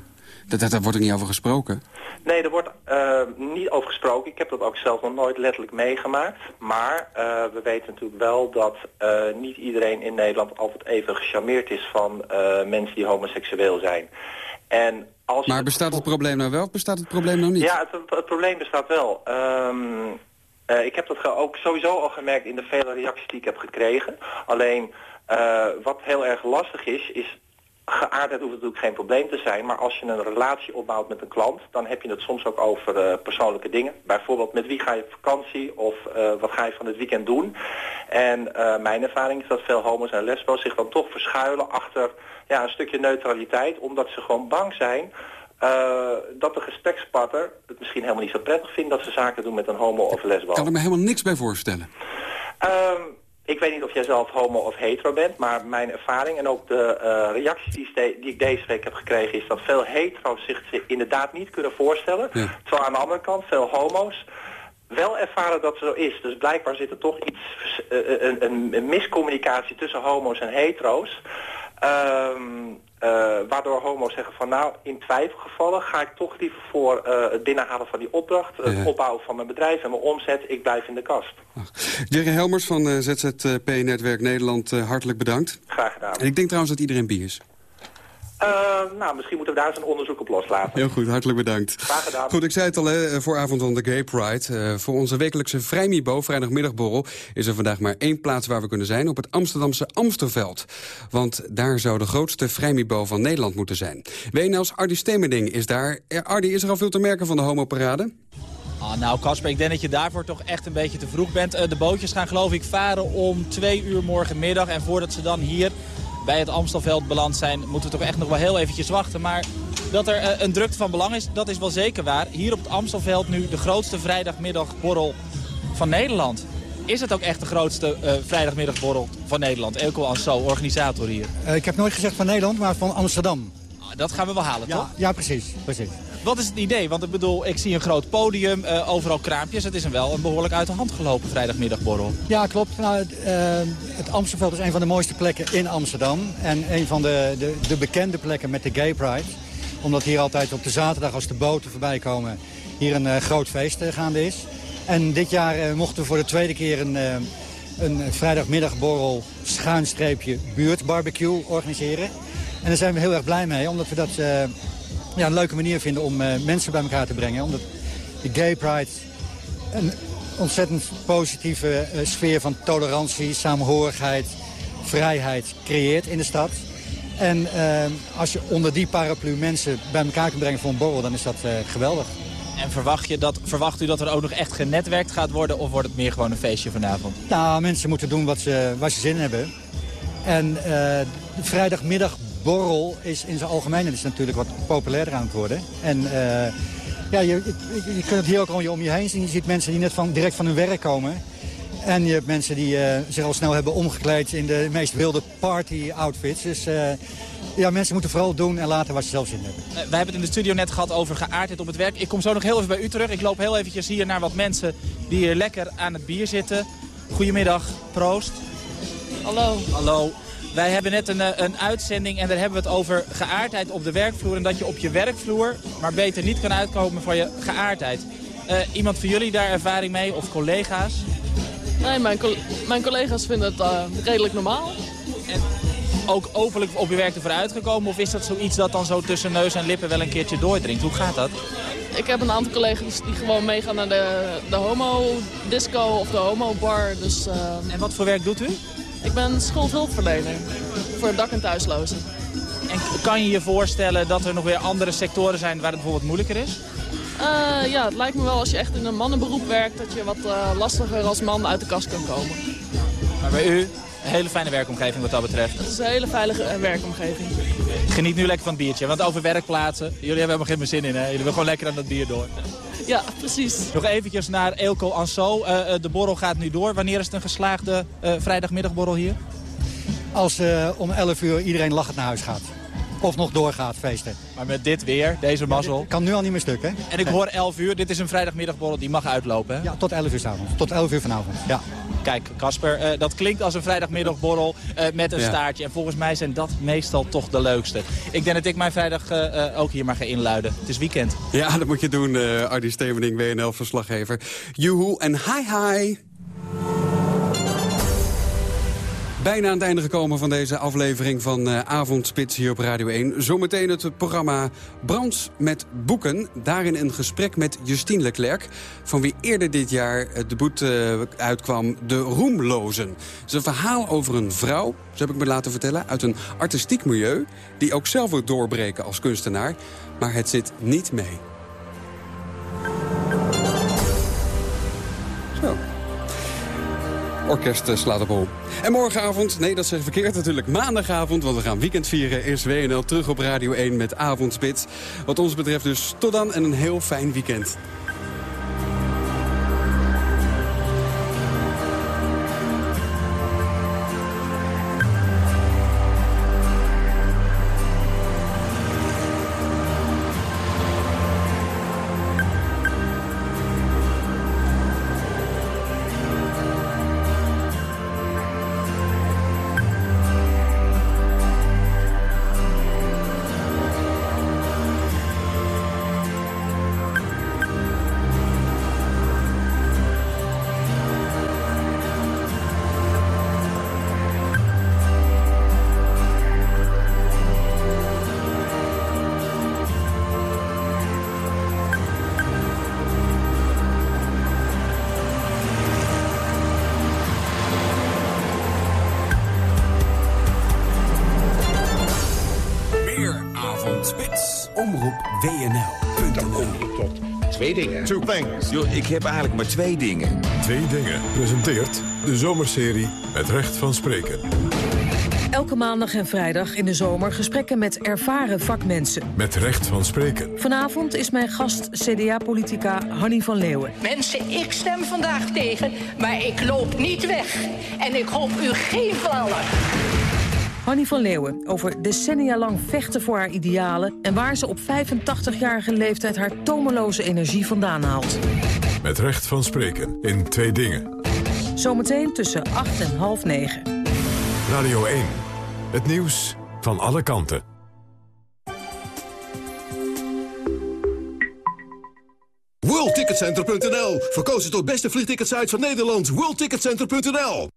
daar wordt er niet over gesproken?
Nee, er wordt uh, niet over gesproken. Ik heb dat ook zelf nog nooit letterlijk meegemaakt. Maar uh, we weten natuurlijk wel dat niet iedereen in Nederland altijd even gecharmeerd is van mensen die homoseksueel zijn. En als
maar bestaat het probleem nou wel of bestaat het probleem nou niet?
Ja, het, het probleem bestaat wel. Um, ik heb dat ook sowieso al gemerkt in de vele reacties die ik heb gekregen. Alleen... Uh, wat heel erg lastig is, is geaardheid hoeft natuurlijk geen probleem te zijn, maar als je een relatie opbouwt met een klant, dan heb je het soms ook over uh, persoonlijke dingen. Bijvoorbeeld met wie ga je op vakantie of uh, wat ga je van het weekend doen. En mijn ervaring is dat veel homo's en lesbo's zich dan toch verschuilen achter ja, een stukje neutraliteit, omdat ze gewoon bang zijn dat de gesprekspartner het misschien helemaal niet zo prettig vindt dat ze zaken doen met een homo of lesbo. Ik
kan er me helemaal niks bij voorstellen.
Um, ik weet niet of jij zelf homo of hetero bent, maar mijn ervaring en ook de uh, reacties die, die, ik deze week heb gekregen is dat veel hetero's zich inderdaad niet kunnen voorstellen. Ja. Terwijl aan de andere kant veel homo's wel ervaren dat het zo is. Dus blijkbaar zit er toch iets, uh, een, een, miscommunicatie tussen homo's en hetero's. Um, uh, waardoor homo's zeggen van nou, in twijfelgevallen ga ik toch liever voor uh, het binnenhalen van die opdracht, het opbouwen van mijn bedrijf en mijn omzet, ik blijf in de kast.
Jerry Helmers van uh, ZZP Netwerk Nederland, hartelijk bedankt.
Graag gedaan.
En ik denk trouwens dat iedereen bi is.
Uh, nou, misschien moeten we daar eens een onderzoek op loslaten.
Heel goed, hartelijk bedankt.
Graag gedaan.
Goed, ik zei het al, hè, vooravond van de Gay Pride. Uh, voor onze wekelijkse vrijmibo, vrijdagmiddagborrel... is er vandaag maar één plaats waar we kunnen zijn... op het Amsterdamse Amsterveld. Want daar zou de grootste vrijmibo van Nederland moeten zijn. WNL's Ardi Stemerding is daar. Ardi, is er al veel te merken van de homoparade?
Ah, nou, Casper, ik denk dat je daarvoor toch echt een beetje te vroeg bent. de bootjes gaan geloof ik varen om twee uur morgenmiddag. En voordat ze dan hier bij het Amstelveld beland zijn... moeten we toch echt nog wel heel eventjes wachten. Maar dat er uh, een drukte van belang is, dat is wel zeker waar. Hier op het Amstelveld nu de grootste vrijdagmiddagborrel van Nederland. Is het ook echt de grootste uh, vrijdagmiddagborrel van Nederland? Elko Anso, organisator hier.
Uh, ik heb nooit gezegd van Nederland, maar van Amsterdam.
Ah, dat gaan we wel halen,
ja,
toch?
Ja, precies. precies.
Wat is het idee? Want ik bedoel, ik zie een groot podium, uh, overal kraampjes. Het is een wel een behoorlijk uit de hand gelopen vrijdagmiddagborrel.
Ja, klopt. Nou, het, uh, het Amstelveld is een van de mooiste plekken in Amsterdam. En een van de, de, de bekende plekken met de Gay Pride. Omdat hier altijd op de zaterdag als de boten voorbij komen... hier een groot feest gaande is. En dit jaar mochten we voor de tweede keer een, een vrijdagmiddagborrel schuinstreepje buurtbarbecue organiseren. En daar zijn we heel erg blij mee, omdat we dat ja, een leuke manier vinden om mensen bij elkaar te brengen. Omdat de Gay Pride een ontzettend positieve sfeer van tolerantie, samenhorigheid, vrijheid creëert in de stad. En uh, als je onder die paraplu mensen bij elkaar kunt brengen voor een borrel, dan is dat geweldig.
En verwacht, je dat, verwacht u dat er ook nog echt genetwerkt gaat worden of wordt het meer gewoon een feestje vanavond?
Nou, mensen moeten doen wat ze, waar ze zin in hebben. En uh, vrijdagmiddagborrel is in zijn algemeenheid is natuurlijk wat populairder aan het worden. En ja, je, je, je, kunt het hier ook om je heen zien. Je ziet mensen die net van, direct van hun werk komen. En je hebt mensen die uh, zich al snel hebben omgekleed in de meest wilde party-outfits. Dus uh, ja, mensen moeten vooral doen en laten wat ze zelf zin hebben.
Uh, wij hebben het in de studio net gehad over geaardheid op het werk. Ik kom zo nog heel even bij u terug. Ik loop heel eventjes hier naar wat mensen die hier lekker aan het bier zitten. Goedemiddag, proost.
Hallo.
Hallo. Wij hebben net een, een uitzending en daar hebben we het over geaardheid op de werkvloer. En dat je op je werkvloer maar beter niet kan uitkomen van je geaardheid. iemand van jullie daar ervaring mee of collega's?
Nee, mijn, mijn collega's vinden het uh, redelijk normaal.
En ook openlijk op je werk ervoor uitgekomen? Of is dat zoiets dat dan zo tussen neus en lippen wel een keertje doordringt? Hoe gaat dat?
Ik heb een aantal collega's die gewoon meegaan naar de, de homo-disco of de homo-bar. Dus, uh,
en wat voor werk doet u?
Ik ben schuldhulpverlener voor dak- en thuislozen.
En kan je je voorstellen dat er nog weer andere sectoren zijn waar het bijvoorbeeld moeilijker is?
Uh, ja, het lijkt me wel als je echt in een mannenberoep werkt... dat je wat uh, lastiger als man uit de kast kan komen.
Maar bij u, een hele fijne werkomgeving wat dat betreft.
Het is een hele veilige uh, werkomgeving.
Geniet nu lekker van het biertje. Want over werkplaatsen, jullie hebben helemaal geen zin in, hè? Jullie willen gewoon lekker aan dat bier door.
Ja, precies.
Nog eventjes naar Eelco Anso. de borrel gaat nu door. Wanneer is het een geslaagde vrijdagmiddagborrel hier?
Als om 11 uur iedereen lachend naar huis gaat. Of nog doorgaat feesten.
Maar met dit weer, deze mazzel...
Ja, kan nu al niet meer stuk, hè?
En ik hoor 11 uur, dit is een vrijdagmiddagborrel, die mag uitlopen, hè?
Ja, tot 11 uur s'avonds. Tot 11 uur vanavond, ja.
Kijk, Casper, uh, dat klinkt als een vrijdagmiddagborrel uh, met een ja. staartje. En volgens mij zijn dat meestal toch de leukste. Ik denk dat ik mijn vrijdag uh, ook hier maar ga inluiden. Het is weekend.
Ja, dat moet je doen, Ardi Stevening, WNL-verslaggever. Joehoe en hi hi! Bijna aan het einde gekomen van deze aflevering van uh, Avondspits hier op Radio 1. Zometeen het programma Brands met boeken. Daarin een gesprek met Justine Leclerc... van wie eerder dit jaar het boek uh, uitkwam De Roemlozen. Het is een verhaal over een vrouw, zo heb ik me laten vertellen... uit een artistiek milieu, die ook zelf wil doorbreken als kunstenaar. Maar het zit niet mee. Orkest slaat op. En morgenavond, nee dat zeg ik verkeerd natuurlijk, maandagavond... want we gaan weekend vieren, is WNL terug op Radio 1 met Avondspits. Wat ons betreft dus tot dan en een heel fijn weekend.
Two things. Yo, ik heb eigenlijk maar twee dingen.
Twee dingen presenteert de zomerserie Het Recht van Spreken.
Elke maandag en vrijdag in de zomer gesprekken met ervaren vakmensen.
Met recht van spreken.
Vanavond is mijn gast CDA-politica Hanny van Leeuwen.
Mensen, ik stem vandaag tegen, maar ik loop niet weg. En ik hoop u geen vallen.
Hanny van Leeuwen over decennia lang vechten voor haar idealen... en waar ze op 85-jarige leeftijd haar tomeloze energie vandaan haalt.
Met recht van spreken in twee dingen.
Zometeen tussen 8 en half 9.
Radio 1. Het nieuws van alle kanten.
WorldTicketCenter.nl. Verkozen tot beste vliegticketsite van Nederland. WorldTicketCenter.nl.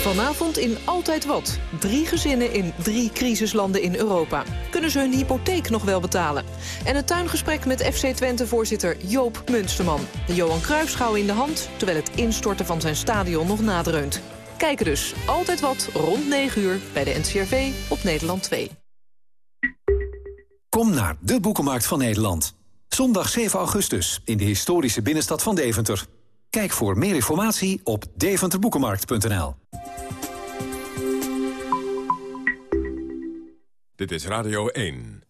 Vanavond in Altijd Wat. Drie gezinnen in drie crisislanden in Europa. Kunnen ze hun hypotheek nog wel betalen? En een tuingesprek met FC Twente-voorzitter Joop Munsterman. De Johan Cruijffschouw in de hand, terwijl het instorten van zijn stadion nog nadreunt. Kijken dus Altijd Wat rond 9 uur bij de NCRV op Nederland 2.
Kom naar de Boekenmarkt van Nederland. Zondag 7 augustus in de historische binnenstad van Deventer. Kijk voor meer informatie op deventerboekenmarkt.nl.
Dit is Radio 1.